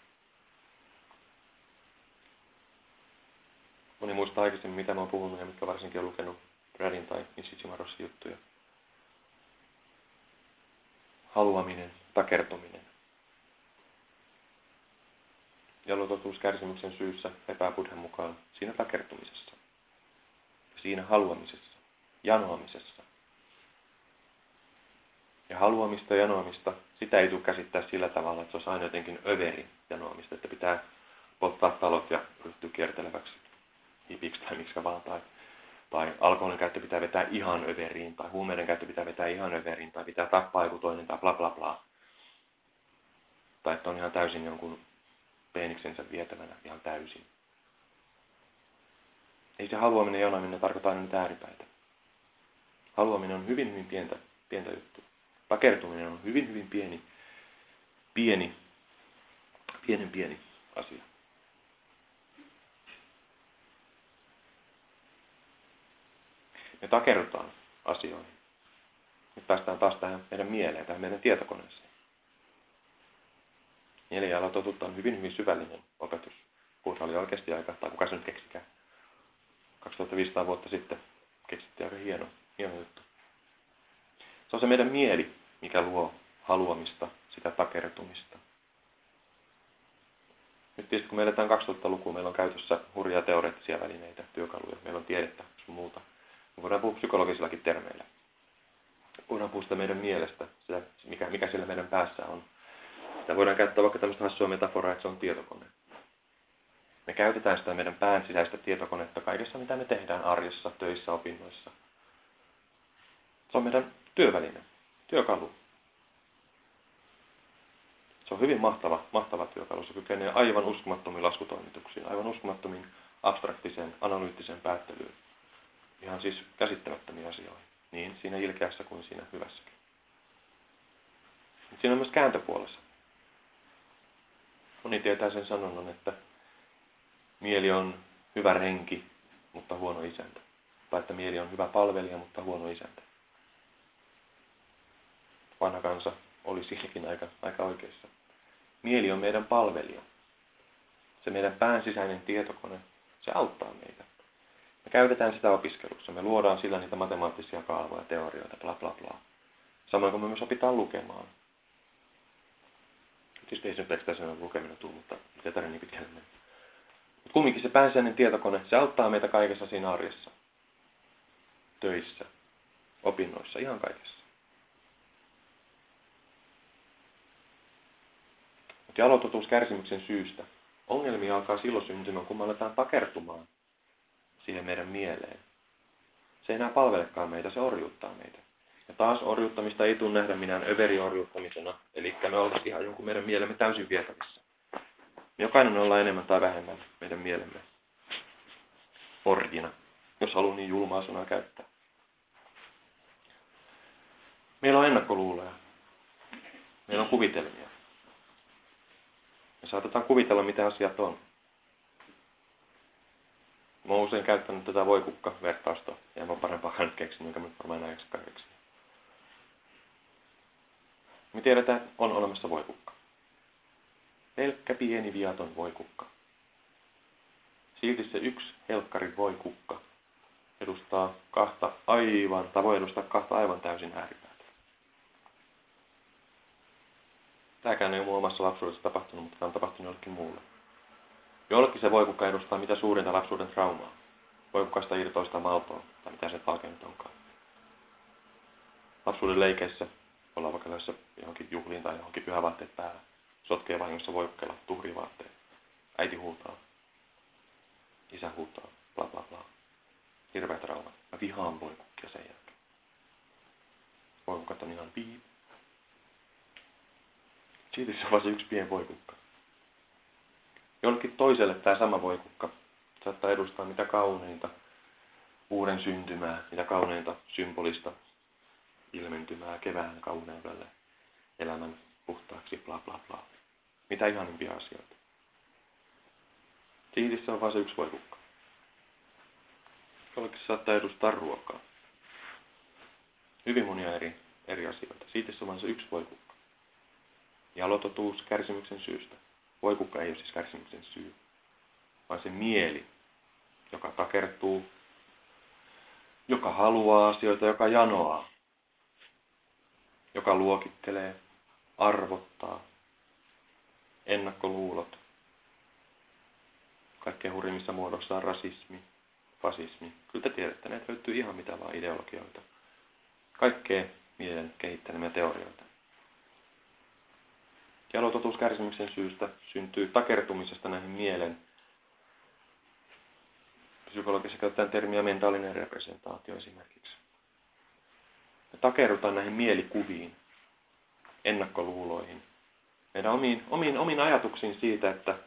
Moni muistaa aikaisemmin, mitä mä oon puhunut ja mitkä varsinkin on lukenut Bradin tai Nishichimarossin juttuja. Haluaminen, takertuminen, ja kärsimyksen syyssä lepää Buddhan mukaan siinä takertumisessa, siinä haluamisessa, janoamisessa. Ja haluamista ja janoamista, sitä ei tule käsittää sillä tavalla, että se olisi aina jotenkin överi janoamista, että pitää polttaa talot ja ryhtyä kierteleväksi hipiksi tai miksi vaan, tai, tai alkoholin käyttö pitää vetää ihan överiin, tai huumeiden käyttö pitää vetää ihan överiin, tai pitää tappaa joku toinen, tai bla bla bla. Tai että on ihan täysin jonkun peeniksensä vietävänä ihan täysin. Ei se haluaminen ja jonaaminen tarkoita aina niitä ääripäitä. Haluaminen on hyvin, hyvin pientä, pientä juttu. Takertuminen on hyvin, hyvin pieni, pieni, pienen pieni asia. Me takerrutaan asioihin. Nyt päästään taas tähän meidän mieleen, tähän meidän tietokoneeseen. Mieliala totutta on hyvin, hyvin syvällinen opetus. Puhutaan oli oikeasti aika, tai kuka se nyt keksikään. 2500 vuotta sitten keksittiin aika hieno, hieno juttu. Se on se meidän mieli, mikä luo haluamista, sitä takertumista. Nyt tietysti kun me eletään 2000-lukua, meillä on käytössä hurjaa teoreettisia välineitä, työkaluja, meillä on tiedettä sun muuta. Me voidaan puhua psykologisillakin termeillä. Voidaan puhua sitä meidän mielestä, sitä, mikä, mikä siellä meidän päässä on. Sitä voidaan käyttää vaikka tämmöistä hassua metaforaa, että se on tietokone. Me käytetään sitä meidän pään sisäistä tietokonetta kaikessa, mitä me tehdään arjessa, töissä, opinnoissa. Se on meidän työväline, työkalu. Se on hyvin mahtava, mahtava työkalu. Se kykenee aivan uskomattomiin laskutoimituksiin, aivan uskomattomiin abstraktiseen, analyyttiseen päättelyyn. Ihan siis käsittämättömiä asioihin. Niin siinä ilkeässä kuin siinä hyvässäkin. Mutta siinä on myös kääntöpuolessa. Moni tietää sen sanonnan, että mieli on hyvä renki, mutta huono isäntä. Tai että mieli on hyvä palvelija, mutta huono isäntä. Vanha kansa oli siinäkin aika, aika oikeassa. Mieli on meidän palvelija. Se meidän pään sisäinen tietokone, se auttaa meitä. Me käytetään sitä opiskelussa. Me luodaan sillä niitä matemaattisia kaavoja, teorioita, bla bla bla. Samoin kuin me myös opitaan lukemaan. Tietysti ei se pelkästään lukeminen tule, mutta ei tarvitse niin pitkälle mennä. Mutta kumminkin se pääsiäinen tietokone, se auttaa meitä kaikessa siinä arjessa. Töissä, opinnoissa, ihan kaikessa. Mutta jalototuus kärsimyksen syystä. Ongelmia alkaa silloin syntymään, kun me aletaan takertumaan siihen meidän mieleen. Se ei enää palvelekaan meitä, se orjuuttaa meitä. Ja taas orjuuttamista ei tule nähdä minään överiorjuuttamisena, eli me oltaisiin ihan jonkun meidän mielemme täysin vietävissä. Jokainen me ollaan enemmän tai vähemmän meidän mielemme orjina, jos haluaa niin julmaa sanaa käyttää. Meillä on ennakkoluuloja. Meillä on kuvitelmia. Me saatetaan kuvitella, mitä asiat on. Mä oon usein käyttänyt tätä voikukka-vertausta, ja mä oon parempaa nyt keksinyt, enkä mä varmaan enää keksinyt. Me tiedetään, että on olemassa voikukka. Pelkkä pieni viaton voikukka. Silti se yksi helkkari voikukka edustaa kahta aivan, tai voi edustaa kahta aivan täysin ääripäätä. Tämäkään ei ole mun omassa lapsuudessa tapahtunut, mutta tämä on tapahtunut jollekin muulle. Jollekin se voikukka edustaa mitä suurinta lapsuuden traumaa. Voikukasta irtoista maltoa, tai mitä se palkennut onkaan. Lapsuuden leikeissä ollaan vaikka lähdössä johonkin juhliin tai johonkin pyhävaatteet päällä. Sotkee vahingossa voikkeella tuhrivaatteet. Äiti huutaa. Isä huutaa. Bla bla bla. Hirveä trauma. Mä vihaan voikukkia sen jälkeen. Voikukat on ihan piip. Se on vaan se yksi pieni voikukka. Jollekin toiselle tämä sama voikukka saattaa edustaa mitä kauneinta uuden syntymää, mitä kauneinta symbolista ilmentymää kevään kauneudelle, elämän puhtaaksi, bla bla bla. Mitä ihanimpia asioita. Tiilissä on vain se yksi voikukka. Jollekin saattaa edustaa ruokaa. Hyvin monia eri, eri asioita. Siitä on vain se yksi voikukka. Jalototuus kärsimyksen syystä. Voikukka ei ole siis kärsimyksen syy, vaan se mieli, joka takertuu, joka haluaa asioita, joka janoaa, joka luokittelee, arvottaa, ennakkoluulot, kaikkein hurjimmissa muodossa on rasismi, fasismi. Kyllä te tiedätte, että löytyy ihan mitä vaan ideologioita. Kaikkea mielen kehittelemiä teorioita. Jalototuus kärsimyksen syystä syntyy takertumisesta näihin mielen. Psykologisessa käytetään termiä mentaalinen representaatio esimerkiksi. Me takerrutaan näihin mielikuviin, ennakkoluuloihin, meidän omiin, omiin, omiin ajatuksiin siitä, että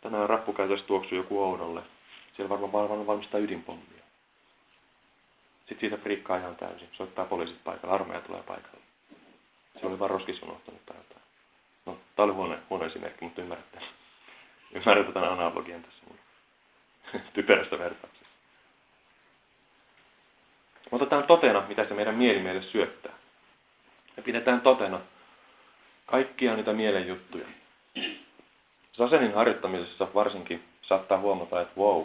tänään rappukäytössä tuoksuu joku oudolle. Siellä varmaan varmaan valmistaa ydinpommia. Sitten siitä friikkaa ihan täysin. Soittaa poliisit paikalle, armeija tulee paikalle. Se oli vaan roskis unohtanut tai jotain. No, Tämä oli huono, huono esimerkki, mutta ymmärrätte. Ymmärrätte tämän analogian tässä mun typerästä vertauksesta. Otetaan totena, mitä se meidän mieli meille syöttää. Ja pidetään totena kaikkia niitä mielen juttuja. Sasenin harjoittamisessa varsinkin saattaa huomata, että wow,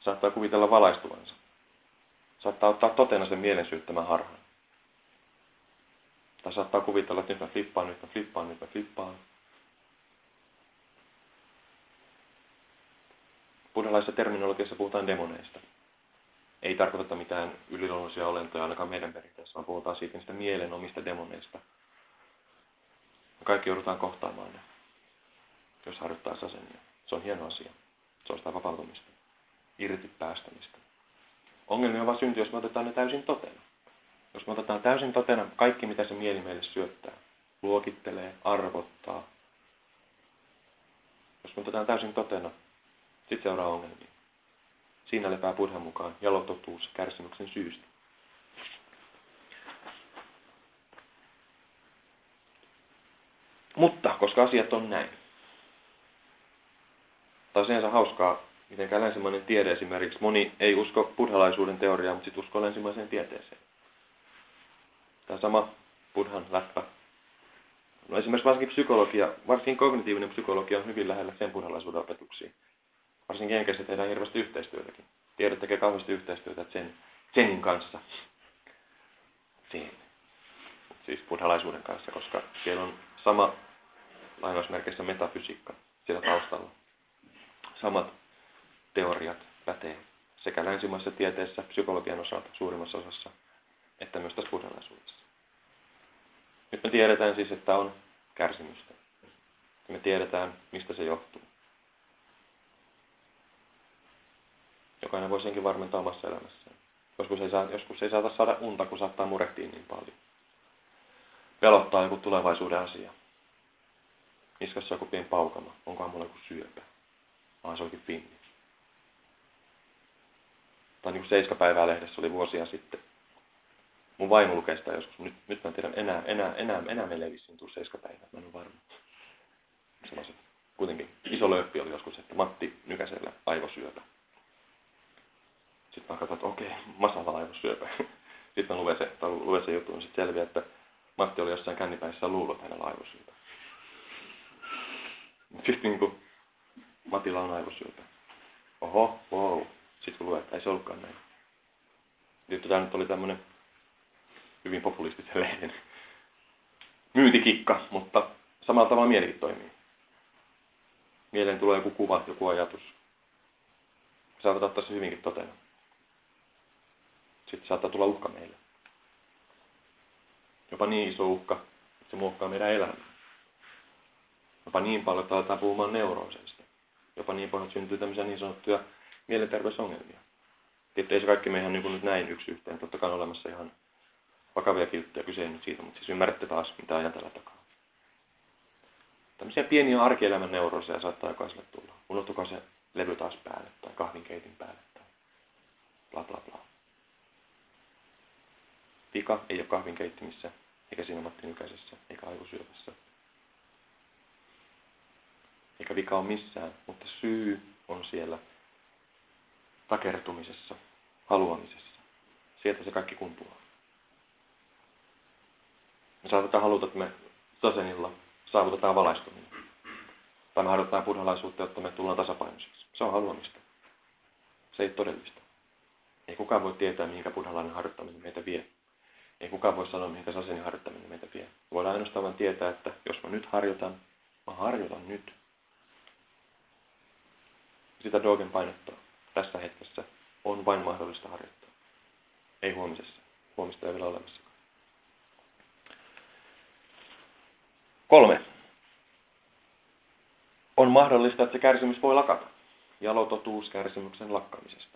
saattaa kuvitella valaistuvansa. Saattaa ottaa totena sen mielen syöttämän harhan. Tai saattaa kuvitella, että nyt mä flippaan, nyt mä flippaan, nyt mä flippaan. Buddhalaisessa terminologiassa puhutaan demoneista. Ei tarkoiteta mitään yliluonnollisia olentoja ainakaan meidän perinteessä, vaan puhutaan siitä niistä mielen omista demoneista. Me kaikki joudutaan kohtaamaan ne, jos harjoittaa sasenia. Se on hieno asia. Se on sitä vapautumista, irti päästämistä. Ongelmia vaan syntyy, jos me otetaan ne täysin totena. Jos me otetaan täysin totena kaikki, mitä se mieli meille syöttää, luokittelee, arvottaa. Jos me otetaan täysin totena, sitten seuraa ongelmia. Siinä lepää Buddhan mukaan jalototuus kärsimyksen syystä. Mutta, koska asiat on näin. Tai sinänsä hauskaa, miten länsimainen tiede esimerkiksi, moni ei usko buddhalaisuuden teoriaa, mutta sitten uskoo länsimaiseen tieteeseen. Tämä sama buddhan läppä. No esimerkiksi varsinkin psykologia, varsinkin kognitiivinen psykologia on hyvin lähellä sen buddhalaisuuden opetuksiin. Varsinkin Jenkeissä tehdään hirveästi yhteistyötäkin. Tiedot tekee kauheasti yhteistyötä sen, Zenin kanssa. Zen. Siis buddhalaisuuden kanssa, koska siellä on sama lainausmerkeissä metafysiikka siellä taustalla. Samat teoriat pätee sekä länsimaisessa tieteessä, psykologian osalta suurimmassa osassa, että myös tässä buddhalaisuudessa. Nyt me tiedetään siis, että on kärsimystä. Me tiedetään, mistä se johtuu. Jokainen voi senkin varmentaa omassa elämässään. Joskus ei, saa, joskus ei saata saada unta, kun saattaa murehtia niin paljon. Pelottaa joku tulevaisuuden asia. Niskassa joku pieni paukama. Onkohan mulla joku syöpä? Vaan se onkin pinni. Tai niin kuin Seiskapäivää lehdessä oli vuosia sitten. Mun vaimo lukee sitä joskus. Nyt, nyt mä en tiedä, enää, enää, enää, enää meille ei vissiin tule Seiskapäivää. Mä en ole varma. Sellaiset. Kuitenkin iso löppi oli joskus, että Matti Nykäsellä aivosyöpä. Sitten mä katsoin, että okei, masala aivosyöpä. Sitten mä luen se, luen se juttu, niin sitten selviää, että Matti oli jossain kännipäissä luullut, hänellä aivosyöpä. Sitten niin kuin, Matilla on aivosyöpä. Oho, wow. Sitten kun luet, että ei se ollutkaan näin. Nyt tämä nyt oli tämmöinen hyvin populistisen lehden myyntikikka, mutta samalla tavalla mielikin toimii. Mieleen tulee joku kuva, joku ajatus. Saatat ottaa se hyvinkin totena. Sitten saattaa tulla uhka meille. Jopa niin iso uhka, että se muokkaa meidän elämää. Jopa niin paljon, että aletaan puhumaan neurooseista. Jopa niin paljon, että syntyy tämmöisiä niin sanottuja mielenterveysongelmia. Tietysti ei se kaikki me ihan niin nyt näin yksi yhteen. Totta kai on olemassa ihan vakavia juttuja, kyse nyt siitä, mutta siis ymmärrätte taas, mitä ajan tällä takaa. Tämmöisiä pieniä arkielämän neurooseja saattaa jokaiselle tulla. Unohtukaa se levy taas päälle tai kahvinkeitin päälle tai bla bla bla. Vika ei ole kahvinkeittimissä, eikä siinä Matti Nykäisessä, eikä aivosyöpässä. Eikä vika ole missään, mutta syy on siellä takertumisessa, haluamisessa. Sieltä se kaikki kumpuaa. Me saatetaan haluta, että me tasenilla saavutetaan valaistuminen. Tai me harjoitetaan buddhalaisuutta, jotta me tullaan tasapainoisiksi. Se on haluamista. Se ei todellista. Ei kukaan voi tietää, mihinkä buddhalainen harjoittaminen meitä vie. Ei kukaan voi sanoa, mihinkä sasenin harjoittaminen meitä vie. Voidaan ainoastaan vain tietää, että jos mä nyt harjoitan, mä harjoitan nyt. Sitä Dogen painottaa. Tässä hetkessä on vain mahdollista harjoittaa. Ei huomisessa. Huomista ei vielä olemassa. Kolme. On mahdollista, että se kärsimys voi lakata. Jalototuus kärsimyksen lakkaamisesta.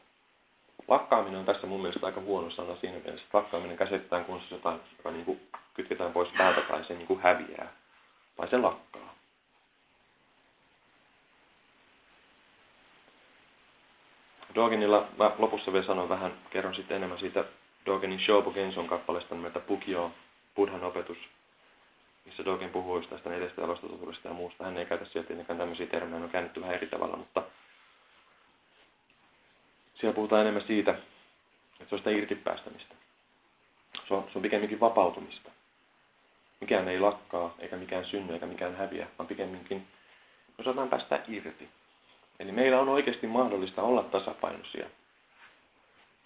Lakkaaminen on tässä mun mielestä aika huono sana siinä mielessä, että lakkaaminen käsitetään kun se jotain, joka niin kuin kytketään pois päältä tai se niin kuin häviää. Tai se lakkaa. Dogenilla, mä lopussa vielä sanon vähän, kerron sitten enemmän siitä Dogenin Shobo Genson kappaleesta nimeltä Bukyo, Buddhan opetus. missä Dogen puhuu tästä neljästä jalostototuudesta ja muusta. Hän ei käytä sieltä tietenkään tämmöisiä termejä, on käännetty vähän eri tavalla, mutta siellä puhutaan enemmän siitä, että se on sitä irtipäästämistä. Se on, se on pikemminkin vapautumista. Mikään ei lakkaa, eikä mikään synny, eikä mikään häviä, vaan pikemminkin me saadaan päästä irti. Eli meillä on oikeasti mahdollista olla tasapainoisia,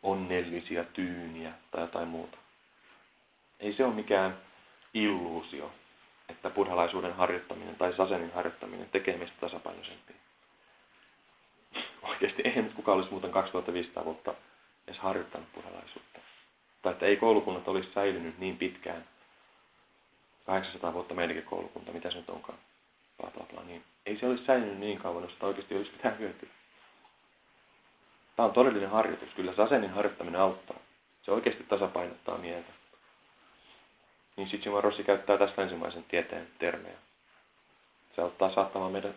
onnellisia, tyyniä tai jotain muuta. Ei se ole mikään illuusio, että buddhalaisuuden harjoittaminen tai sasenin harjoittaminen tekee meistä tasapainoisempia. Oikeasti ei nyt kukaan olisi muuten 2500 vuotta edes harjoittanut buddhalaisuutta. Tai että ei koulukunnat olisi säilynyt niin pitkään. 800 vuotta meidänkin koulukunta, mitä se nyt onkaan. Bla, bla, bla, niin ei se olisi säilynyt niin kauan, jos sitä oikeasti olisi mitään hyötyä. Tämä on todellinen harjoitus. Kyllä sasenin harjoittaminen auttaa. Se oikeasti tasapainottaa mieltä. Niin Shichima Rossi käyttää tästä ensimmäisen tieteen termejä. Se auttaa saattamaan meidän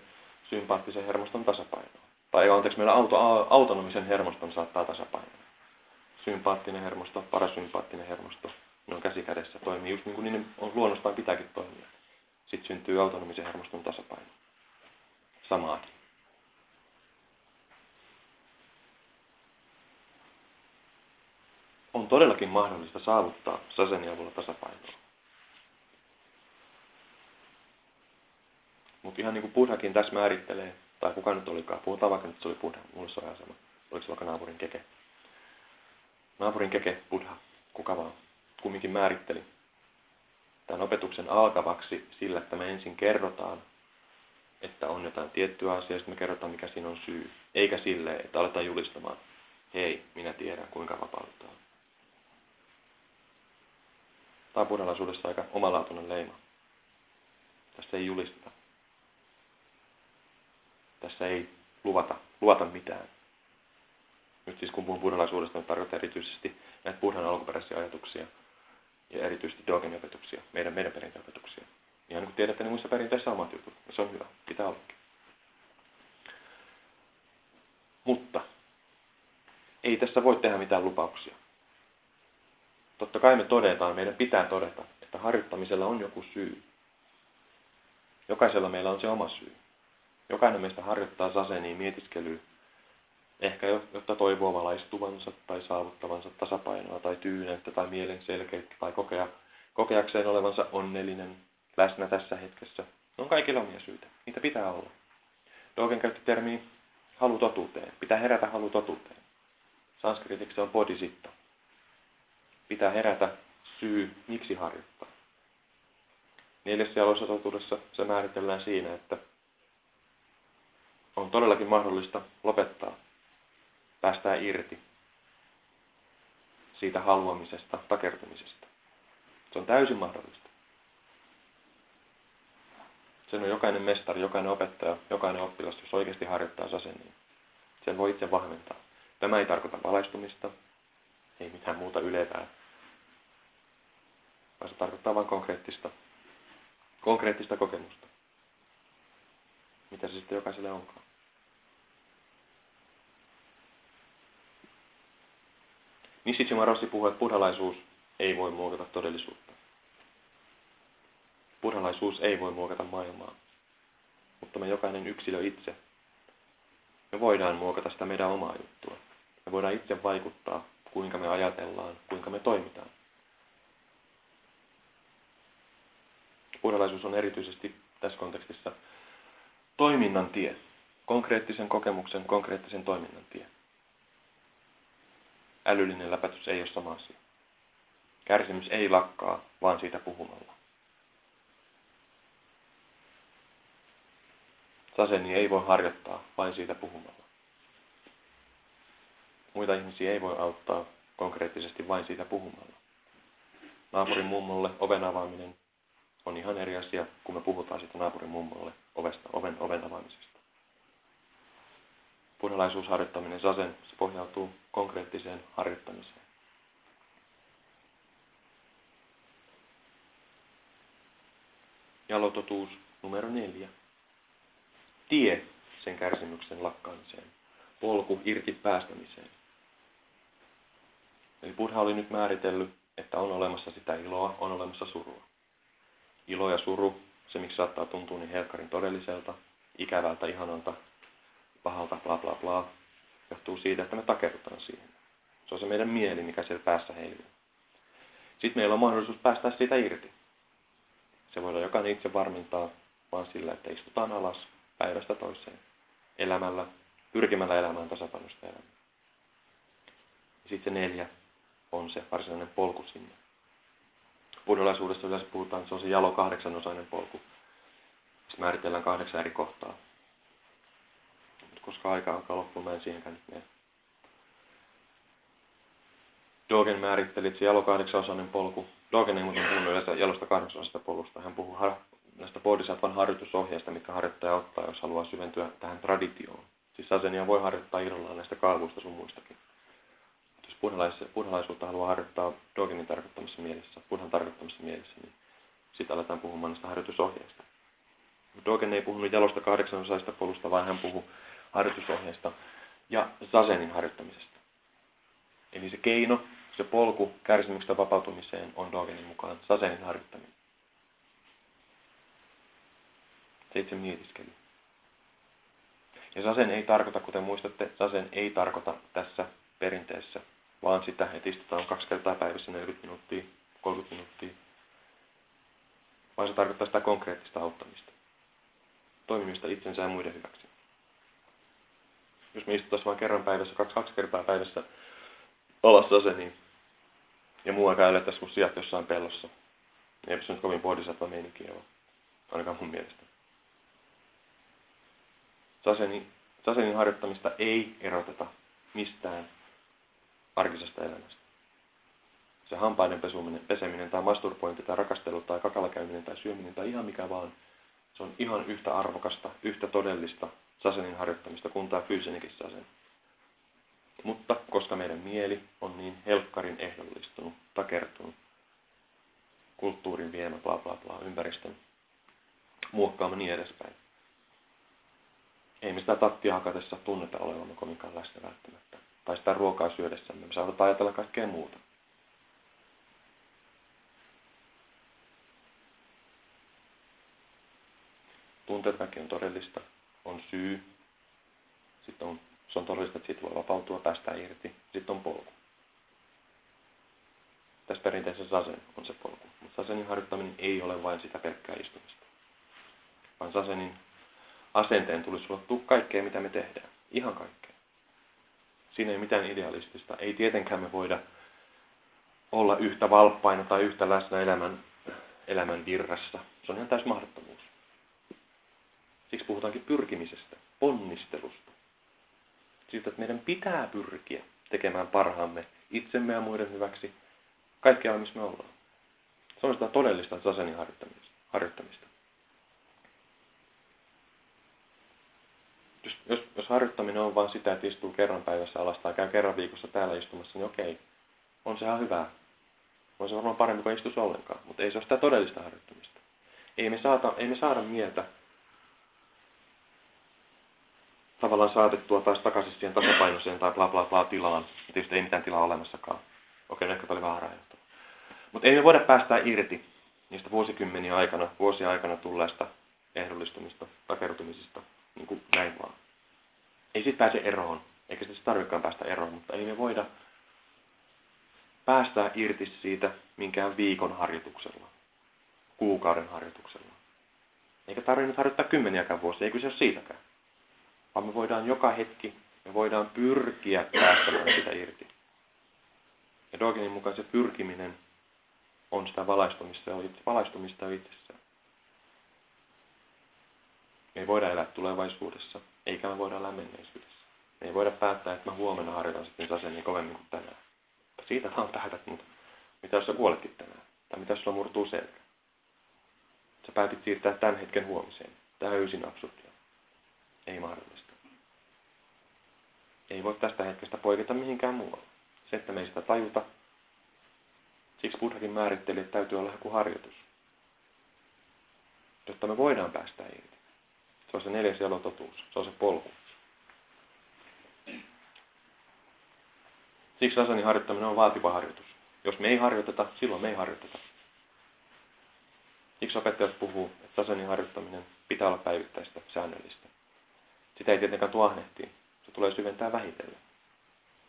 sympaattisen hermoston tasapainoa. Tai anteeksi, meidän auto, autonomisen hermoston saattaa tasapainoa. Sympaattinen hermosto, parasympaattinen hermosto, ne on käsi kädessä, toimii just niin kuin niiden on luonnostaan pitääkin toimia. Sitten syntyy autonomisen hermoston tasapaino. Samaakin. On todellakin mahdollista saavuttaa sasenin avulla tasapainoa. Mutta ihan niin kuin Buddhakin tässä määrittelee, tai kuka nyt olikaan, puhutaan vaikka nyt se oli Buddha, mulle se on ihan sama. Oliko se vaikka naapurin keke? Naapurin keke, Buddha, kuka vaan, kumminkin määritteli tämän opetuksen alkavaksi sillä, että me ensin kerrotaan, että on jotain tiettyä asiaa, sitten me kerrotaan, mikä siinä on syy. Eikä sille, että aletaan julistamaan, hei, minä tiedän, kuinka vapautetaan. Tämä on aika omalaatuinen leima. Tässä ei julisteta. Tässä ei luvata, luvata mitään. Nyt siis kun puhun buddhalaisuudesta, niin tarkoitan erityisesti näitä buddhan alkuperäisiä ajatuksia ja erityisesti Dogen opetuksia, meidän, meidän perinteopetuksia. Ihan niin kuin tiedätte, niin muissa perinteissä on jutut. Se on hyvä. Pitää ollakin. Mutta ei tässä voi tehdä mitään lupauksia. Totta kai me todetaan, meidän pitää todeta, että harjoittamisella on joku syy. Jokaisella meillä on se oma syy. Jokainen meistä harjoittaa saseniin mietiskelyä, ehkä jotta toivoo valaistuvansa tai saavuttavansa tasapainoa tai tyyneyttä tai mielen selkeyttä tai kokea, kokeakseen olevansa onnellinen, läsnä tässä hetkessä. Ne on kaikilla omia syitä. Niitä pitää olla. Dogen käytti termiä halu totuuteen. Pitää herätä halu totuuteen. Sanskritiksi on bodhisitta. Pitää herätä syy, miksi harjoittaa. Neljäs jalossa totuudessa se määritellään siinä, että on todellakin mahdollista lopettaa, päästää irti siitä haluamisesta, takertumisesta. Se on täysin mahdollista. Sen on jokainen mestari, jokainen opettaja, jokainen oppilas, jos oikeasti harjoittaa niin Sen voi itse vahventaa. Tämä ei tarkoita valaistumista, ei mitään muuta ylevää, vaan se tarkoittaa vain konkreettista, konkreettista kokemusta. Mitä se sitten jokaiselle onkaan. Nishijima Rossi puhuu, että buddhalaisuus ei voi muokata todellisuutta. Buddhalaisuus ei voi muokata maailmaa, mutta me jokainen yksilö itse, me voidaan muokata sitä meidän omaa juttua. Me voidaan itse vaikuttaa, kuinka me ajatellaan, kuinka me toimitaan. Buddhalaisuus on erityisesti tässä kontekstissa toiminnan tie, konkreettisen kokemuksen, konkreettisen toiminnan tie. Älyllinen läpätys ei ole sama asia. Kärsimys ei lakkaa, vaan siitä puhumalla. Saseni ei voi harjoittaa vain siitä puhumalla. Muita ihmisiä ei voi auttaa konkreettisesti vain siitä puhumalla. Naapurin mummolle oven avaaminen on ihan eri asia, kun me puhutaan siitä naapurin mummolle ovesta, oven, oven avaamisesta. Buddhalaisuusharjoittaminen, sasen, se pohjautuu konkreettiseen harjoittamiseen. Jalototuus numero neljä. Tie sen kärsimyksen lakkaamiseen. Polku irti päästämiseen. Eli Buddha oli nyt määritellyt, että on olemassa sitä iloa, on olemassa surua. ilo ja suru, se miksi saattaa tuntua niin helkkarin todelliselta, ikävältä, ihanalta, pahalta, bla bla bla, johtuu siitä, että me takerrutaan siihen. Se on se meidän mieli, mikä siellä päässä heiluu. Sitten meillä on mahdollisuus päästä siitä irti. Se voidaan jokainen itse varmintaa vaan sillä, että istutaan alas päivästä toiseen elämällä, pyrkimällä elämään tasapainosta elämää. Sitten se neljä on se varsinainen polku sinne. Buddhalaisuudessa yleensä puhutaan, että se on se jalo kahdeksanosainen polku. Se määritellään kahdeksan eri kohtaa. Koska aika alkaa loppumaan, en siihenkään nyt mene. Dogen määritteli, että se jalo kahdeksaosainen polku. Dogen ei muuten puhunut yleensä jalosta kahdeksanosasta polusta. Hän puhuu näistä bodhisattvan harjoitusohjeista, mitkä harjoittaja ottaa, jos haluaa syventyä tähän traditioon. Siis asenia voi harjoittaa irrallaan näistä kaavuista sun muistakin. Jos buddhalaisuutta haluaa harjoittaa Dogenin tarkoittamassa mielessä, buddhan tarkoittamassa mielessä, niin sitten aletaan puhumaan näistä harjoitusohjeista. Dogen ei puhunut jalosta kahdeksanosaista polusta, vaan hän puhuu harjoitusohjeista ja zazenin harjoittamisesta. Eli se keino, se polku kärsimyksestä vapautumiseen on Dogenin mukaan sasenin harjoittaminen. Se itse mietiskeli. Ja sasen ei tarkoita, kuten muistatte, sasen ei tarkoita tässä perinteessä, vaan sitä, että istutaan kaksi kertaa päivässä 40 minuuttia, 30 minuuttia, vaan se tarkoittaa sitä konkreettista auttamista. Toimimista itsensä ja muiden hyväksi. Jos me istutaan vain kerran päivässä, kaksi, kaksi kertaa päivässä alas se, niin, ja muu aika elettäisiin kuin sijat jossain pellossa. Ei se nyt kovin bodhisattva meininkiä ole, ainakaan mun mielestä. Sasenin, sasenin harjoittamista ei eroteta mistään arkisesta elämästä. Se hampaiden pesuminen, peseminen tai masturbointi tai rakastelu tai kakala käyminen tai syöminen tai ihan mikä vaan, se on ihan yhtä arvokasta, yhtä todellista sasenin harjoittamista kuin tämä fyysinenkin sasen. Mutta koska meidän mieli on niin helkkarin ehdollistunut, takertunut, kulttuurin viemä, bla bla bla, ympäristön muokkaama niin edespäin. Ei me sitä tattia hakatessa tunneta olevamme kovinkaan läsnä välttämättä. Tai sitä ruokaa syödessämme. Me saavat ajatella kaikkea muuta. Tunteet on todellista. On syy. Sitten on se on todellista, että siitä voi vapautua, päästä irti. Sitten on polku. Tässä perinteisessä sasen on se polku. Mutta sasenin harjoittaminen ei ole vain sitä pelkkää istumista. Vaan sasenin asenteen tulisi ulottua kaikkea, mitä me tehdään. Ihan kaikkea. Siinä ei mitään idealistista. Ei tietenkään me voida olla yhtä valppaina tai yhtä läsnä elämän, elämän virrassa. Se on ihan täys mahdottomuus. Siksi puhutaankin pyrkimisestä, ponnistelusta siitä, että meidän pitää pyrkiä tekemään parhaamme itsemme ja muiden hyväksi kaikkea, missä me ollaan. Se on sitä todellista sasenin harjoittamista. Jos, jos, jos harjoittaminen on vain sitä, että istuu kerran päivässä alas tai käy kerran viikossa täällä istumassa, niin okei, on se ihan hyvää. On se varmaan parempi kuin istus ollenkaan, mutta ei se ole sitä todellista harjoittamista. Ei me, saata, ei me saada mieltä tavallaan saatettua taas takaisin siihen tasapainoiseen tai bla bla bla tilaan. Tietysti ei mitään tilaa olemassakaan. Okei, ehkä oli vähän rajoittava. Mutta ei me voida päästää irti niistä vuosikymmeniä aikana, vuosia aikana tulleesta ehdollistumista, takertumisista, niin kuin näin vaan. Ei siitä pääse eroon, eikä sitä tarvitsekaan päästä eroon, mutta ei me voida päästää irti siitä minkään viikon harjoituksella, kuukauden harjoituksella. Eikä tarvitse harjoittaa kymmeniäkään vuosia, ei kyse ole siitäkään vaan me voidaan joka hetki, me voidaan pyrkiä päästämään sitä irti. Ja Dogenin mukaan se pyrkiminen on sitä valaistumista valaistumista itsessään. Me ei voida elää tulevaisuudessa, eikä me voida elää menneisyydessä. Me ei voida päättää, että mä huomenna harjoitan sitten saseni niin kovemmin kuin tänään. Siitä on tähdät, mutta mitä jos sä kuoletkin tänään? Tai mitä jos sulla murtuu selkä? Sä päätit siirtää tämän hetken huomiseen. Täysin absurdia. Ei mahdollista ei voi tästä hetkestä poiketa mihinkään muualle. Se, että me ei sitä tajuta. Siksi Buddhakin määritteli, että täytyy olla joku harjoitus. Jotta me voidaan päästä irti. Se on se neljäs jalototuus. Se on se polku. Siksi asanin harjoittaminen on vaativa harjoitus. Jos me ei harjoiteta, silloin me ei harjoiteta. Siksi opettajat puhuu, että sasenin harjoittaminen pitää olla päivittäistä, säännöllistä. Sitä ei tietenkään tuahnehtia. Se tulee syventää vähitellen.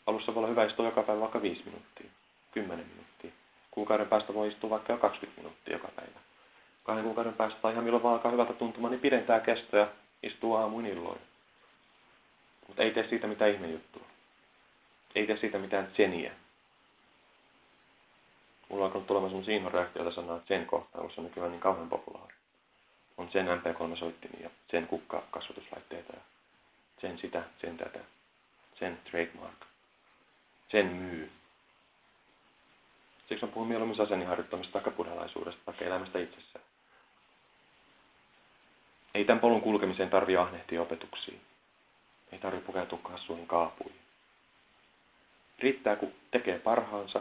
Alussa voi olla hyvä istua joka päivä vaikka 5 minuuttia, 10 minuuttia. Kuukauden päästä voi istua vaikka jo 20 minuuttia joka päivä. Kahden kuukauden päästä tai ihan milloin vaan alkaa hyvältä tuntumaan, niin pidentää kestoa istuu aamuin illoin. Mutta ei tee siitä mitään ihmejuttua. Ei tee siitä mitään tseniä. Mulla on alkanut tulemaan sellaisia inhoreaktioita sanaa sen kohtaan, koska se on nykyään niin kauhean populaari. On sen MP3-soittimia ja sen kukkakasvatuslaitteita ja sen sitä, sen tätä, sen trademark, sen myy. Siksi on puhun mieluummin sasenin harjoittamista takapuhalaisuudesta, vaikka elämästä itsessään. Ei tämän polun kulkemiseen tarvi ahnehtia opetuksiin. Ei tarvi pukeutua kassuihin kaapuihin. Riittää, kun tekee parhaansa,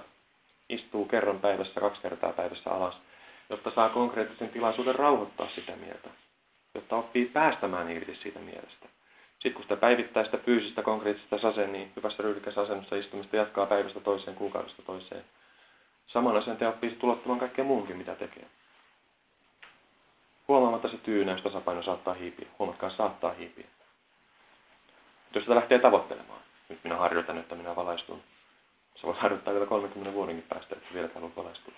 istuu kerran päivässä, kaksi kertaa päivässä alas, jotta saa konkreettisen tilaisuuden rauhoittaa sitä mieltä, jotta oppii päästämään irti siitä mielestä. Sitten kun sitä päivittäistä fyysistä konkreettista sase, niin hyvässä ryhdikässä asennossa istumista jatkaa päivästä toiseen, kuukaudesta toiseen. Saman asenteen oppii tulottamaan kaikkea muunkin, mitä tekee. Huomaamatta se tyynäys tasapaino saattaa hiipiä. Huomatkaa, saattaa hiipiä. Jos sitä lähtee tavoittelemaan, nyt minä harjoitan, että minä valaistun. Se voi harjoittaa vielä 30 vuodenkin päästä, että vielä haluaa valaistua.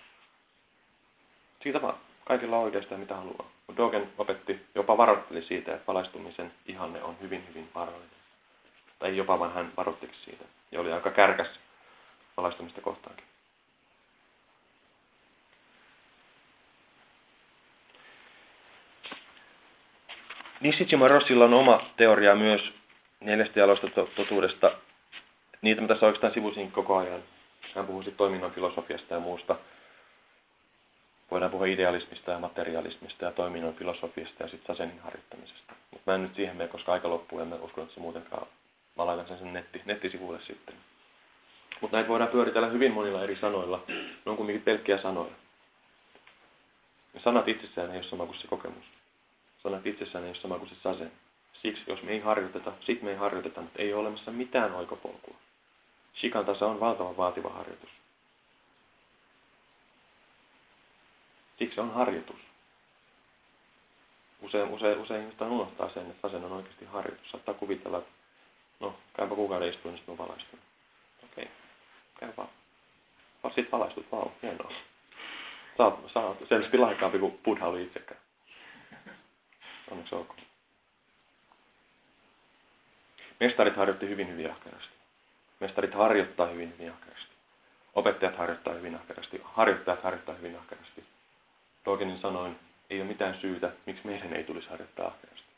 Siitä vaan. Kaikilla on oikeastaan mitä haluaa. Dogen opetti, jopa varoitteli siitä, että valaistumisen ihanne on hyvin, hyvin vaarallinen. Tai jopa vaan hän varoitteli siitä. Ja oli aika kärkäs valaistumista kohtaankin. Nishijima Rossilla on oma teoria myös neljästä jalosta totuudesta. Niitä mä tässä oikeastaan sivusin koko ajan. Hän puhui sitten toiminnan filosofiasta ja muusta. Voidaan puhua idealismista ja materialismista ja toiminnan filosofiasta ja sitten sasenin harjoittamisesta. Mutta mä en nyt siihen mene, koska aika loppuu, en mä usko, että se muutenkaan. Mä laitan sen sen netti, nettisivuille sitten. Mutta näitä voidaan pyöritellä hyvin monilla eri sanoilla. Ne on kuitenkin pelkkiä sanoja. Ja sanat itsessään ei ole sama kuin se kokemus sanat itsessään ei ole sama kuin se sasen. Siksi, jos me ei harjoiteta, sit me ei harjoiteta, mutta ei ole olemassa mitään oikopolkua. Shikan tasa on valtavan vaativa harjoitus. Siksi on harjoitus. Usein, usein, usein ihmiset unohtaa sen, että sasen on oikeasti harjoitus. Saattaa kuvitella, että no, käypä kuukauden istuin, niin sitten. Okei, käy vaan. Sitten valaistut, vau, hienoa. Sä sä oot selvästi lahjakkaampi kuin Buddha oli itsekään. Onneksi olkoon. Mestarit harjoitti hyvin hyvin ahkerasti. Mestarit harjoittaa hyvin hyvin ahkerasti. Opettajat harjoittaa hyvin ahkerasti. Harjoittajat harjoittaa hyvin ahkerasti. Dogenin sanoin, ei ole mitään syytä, miksi meidän ei tulisi harjoittaa ahkerasti.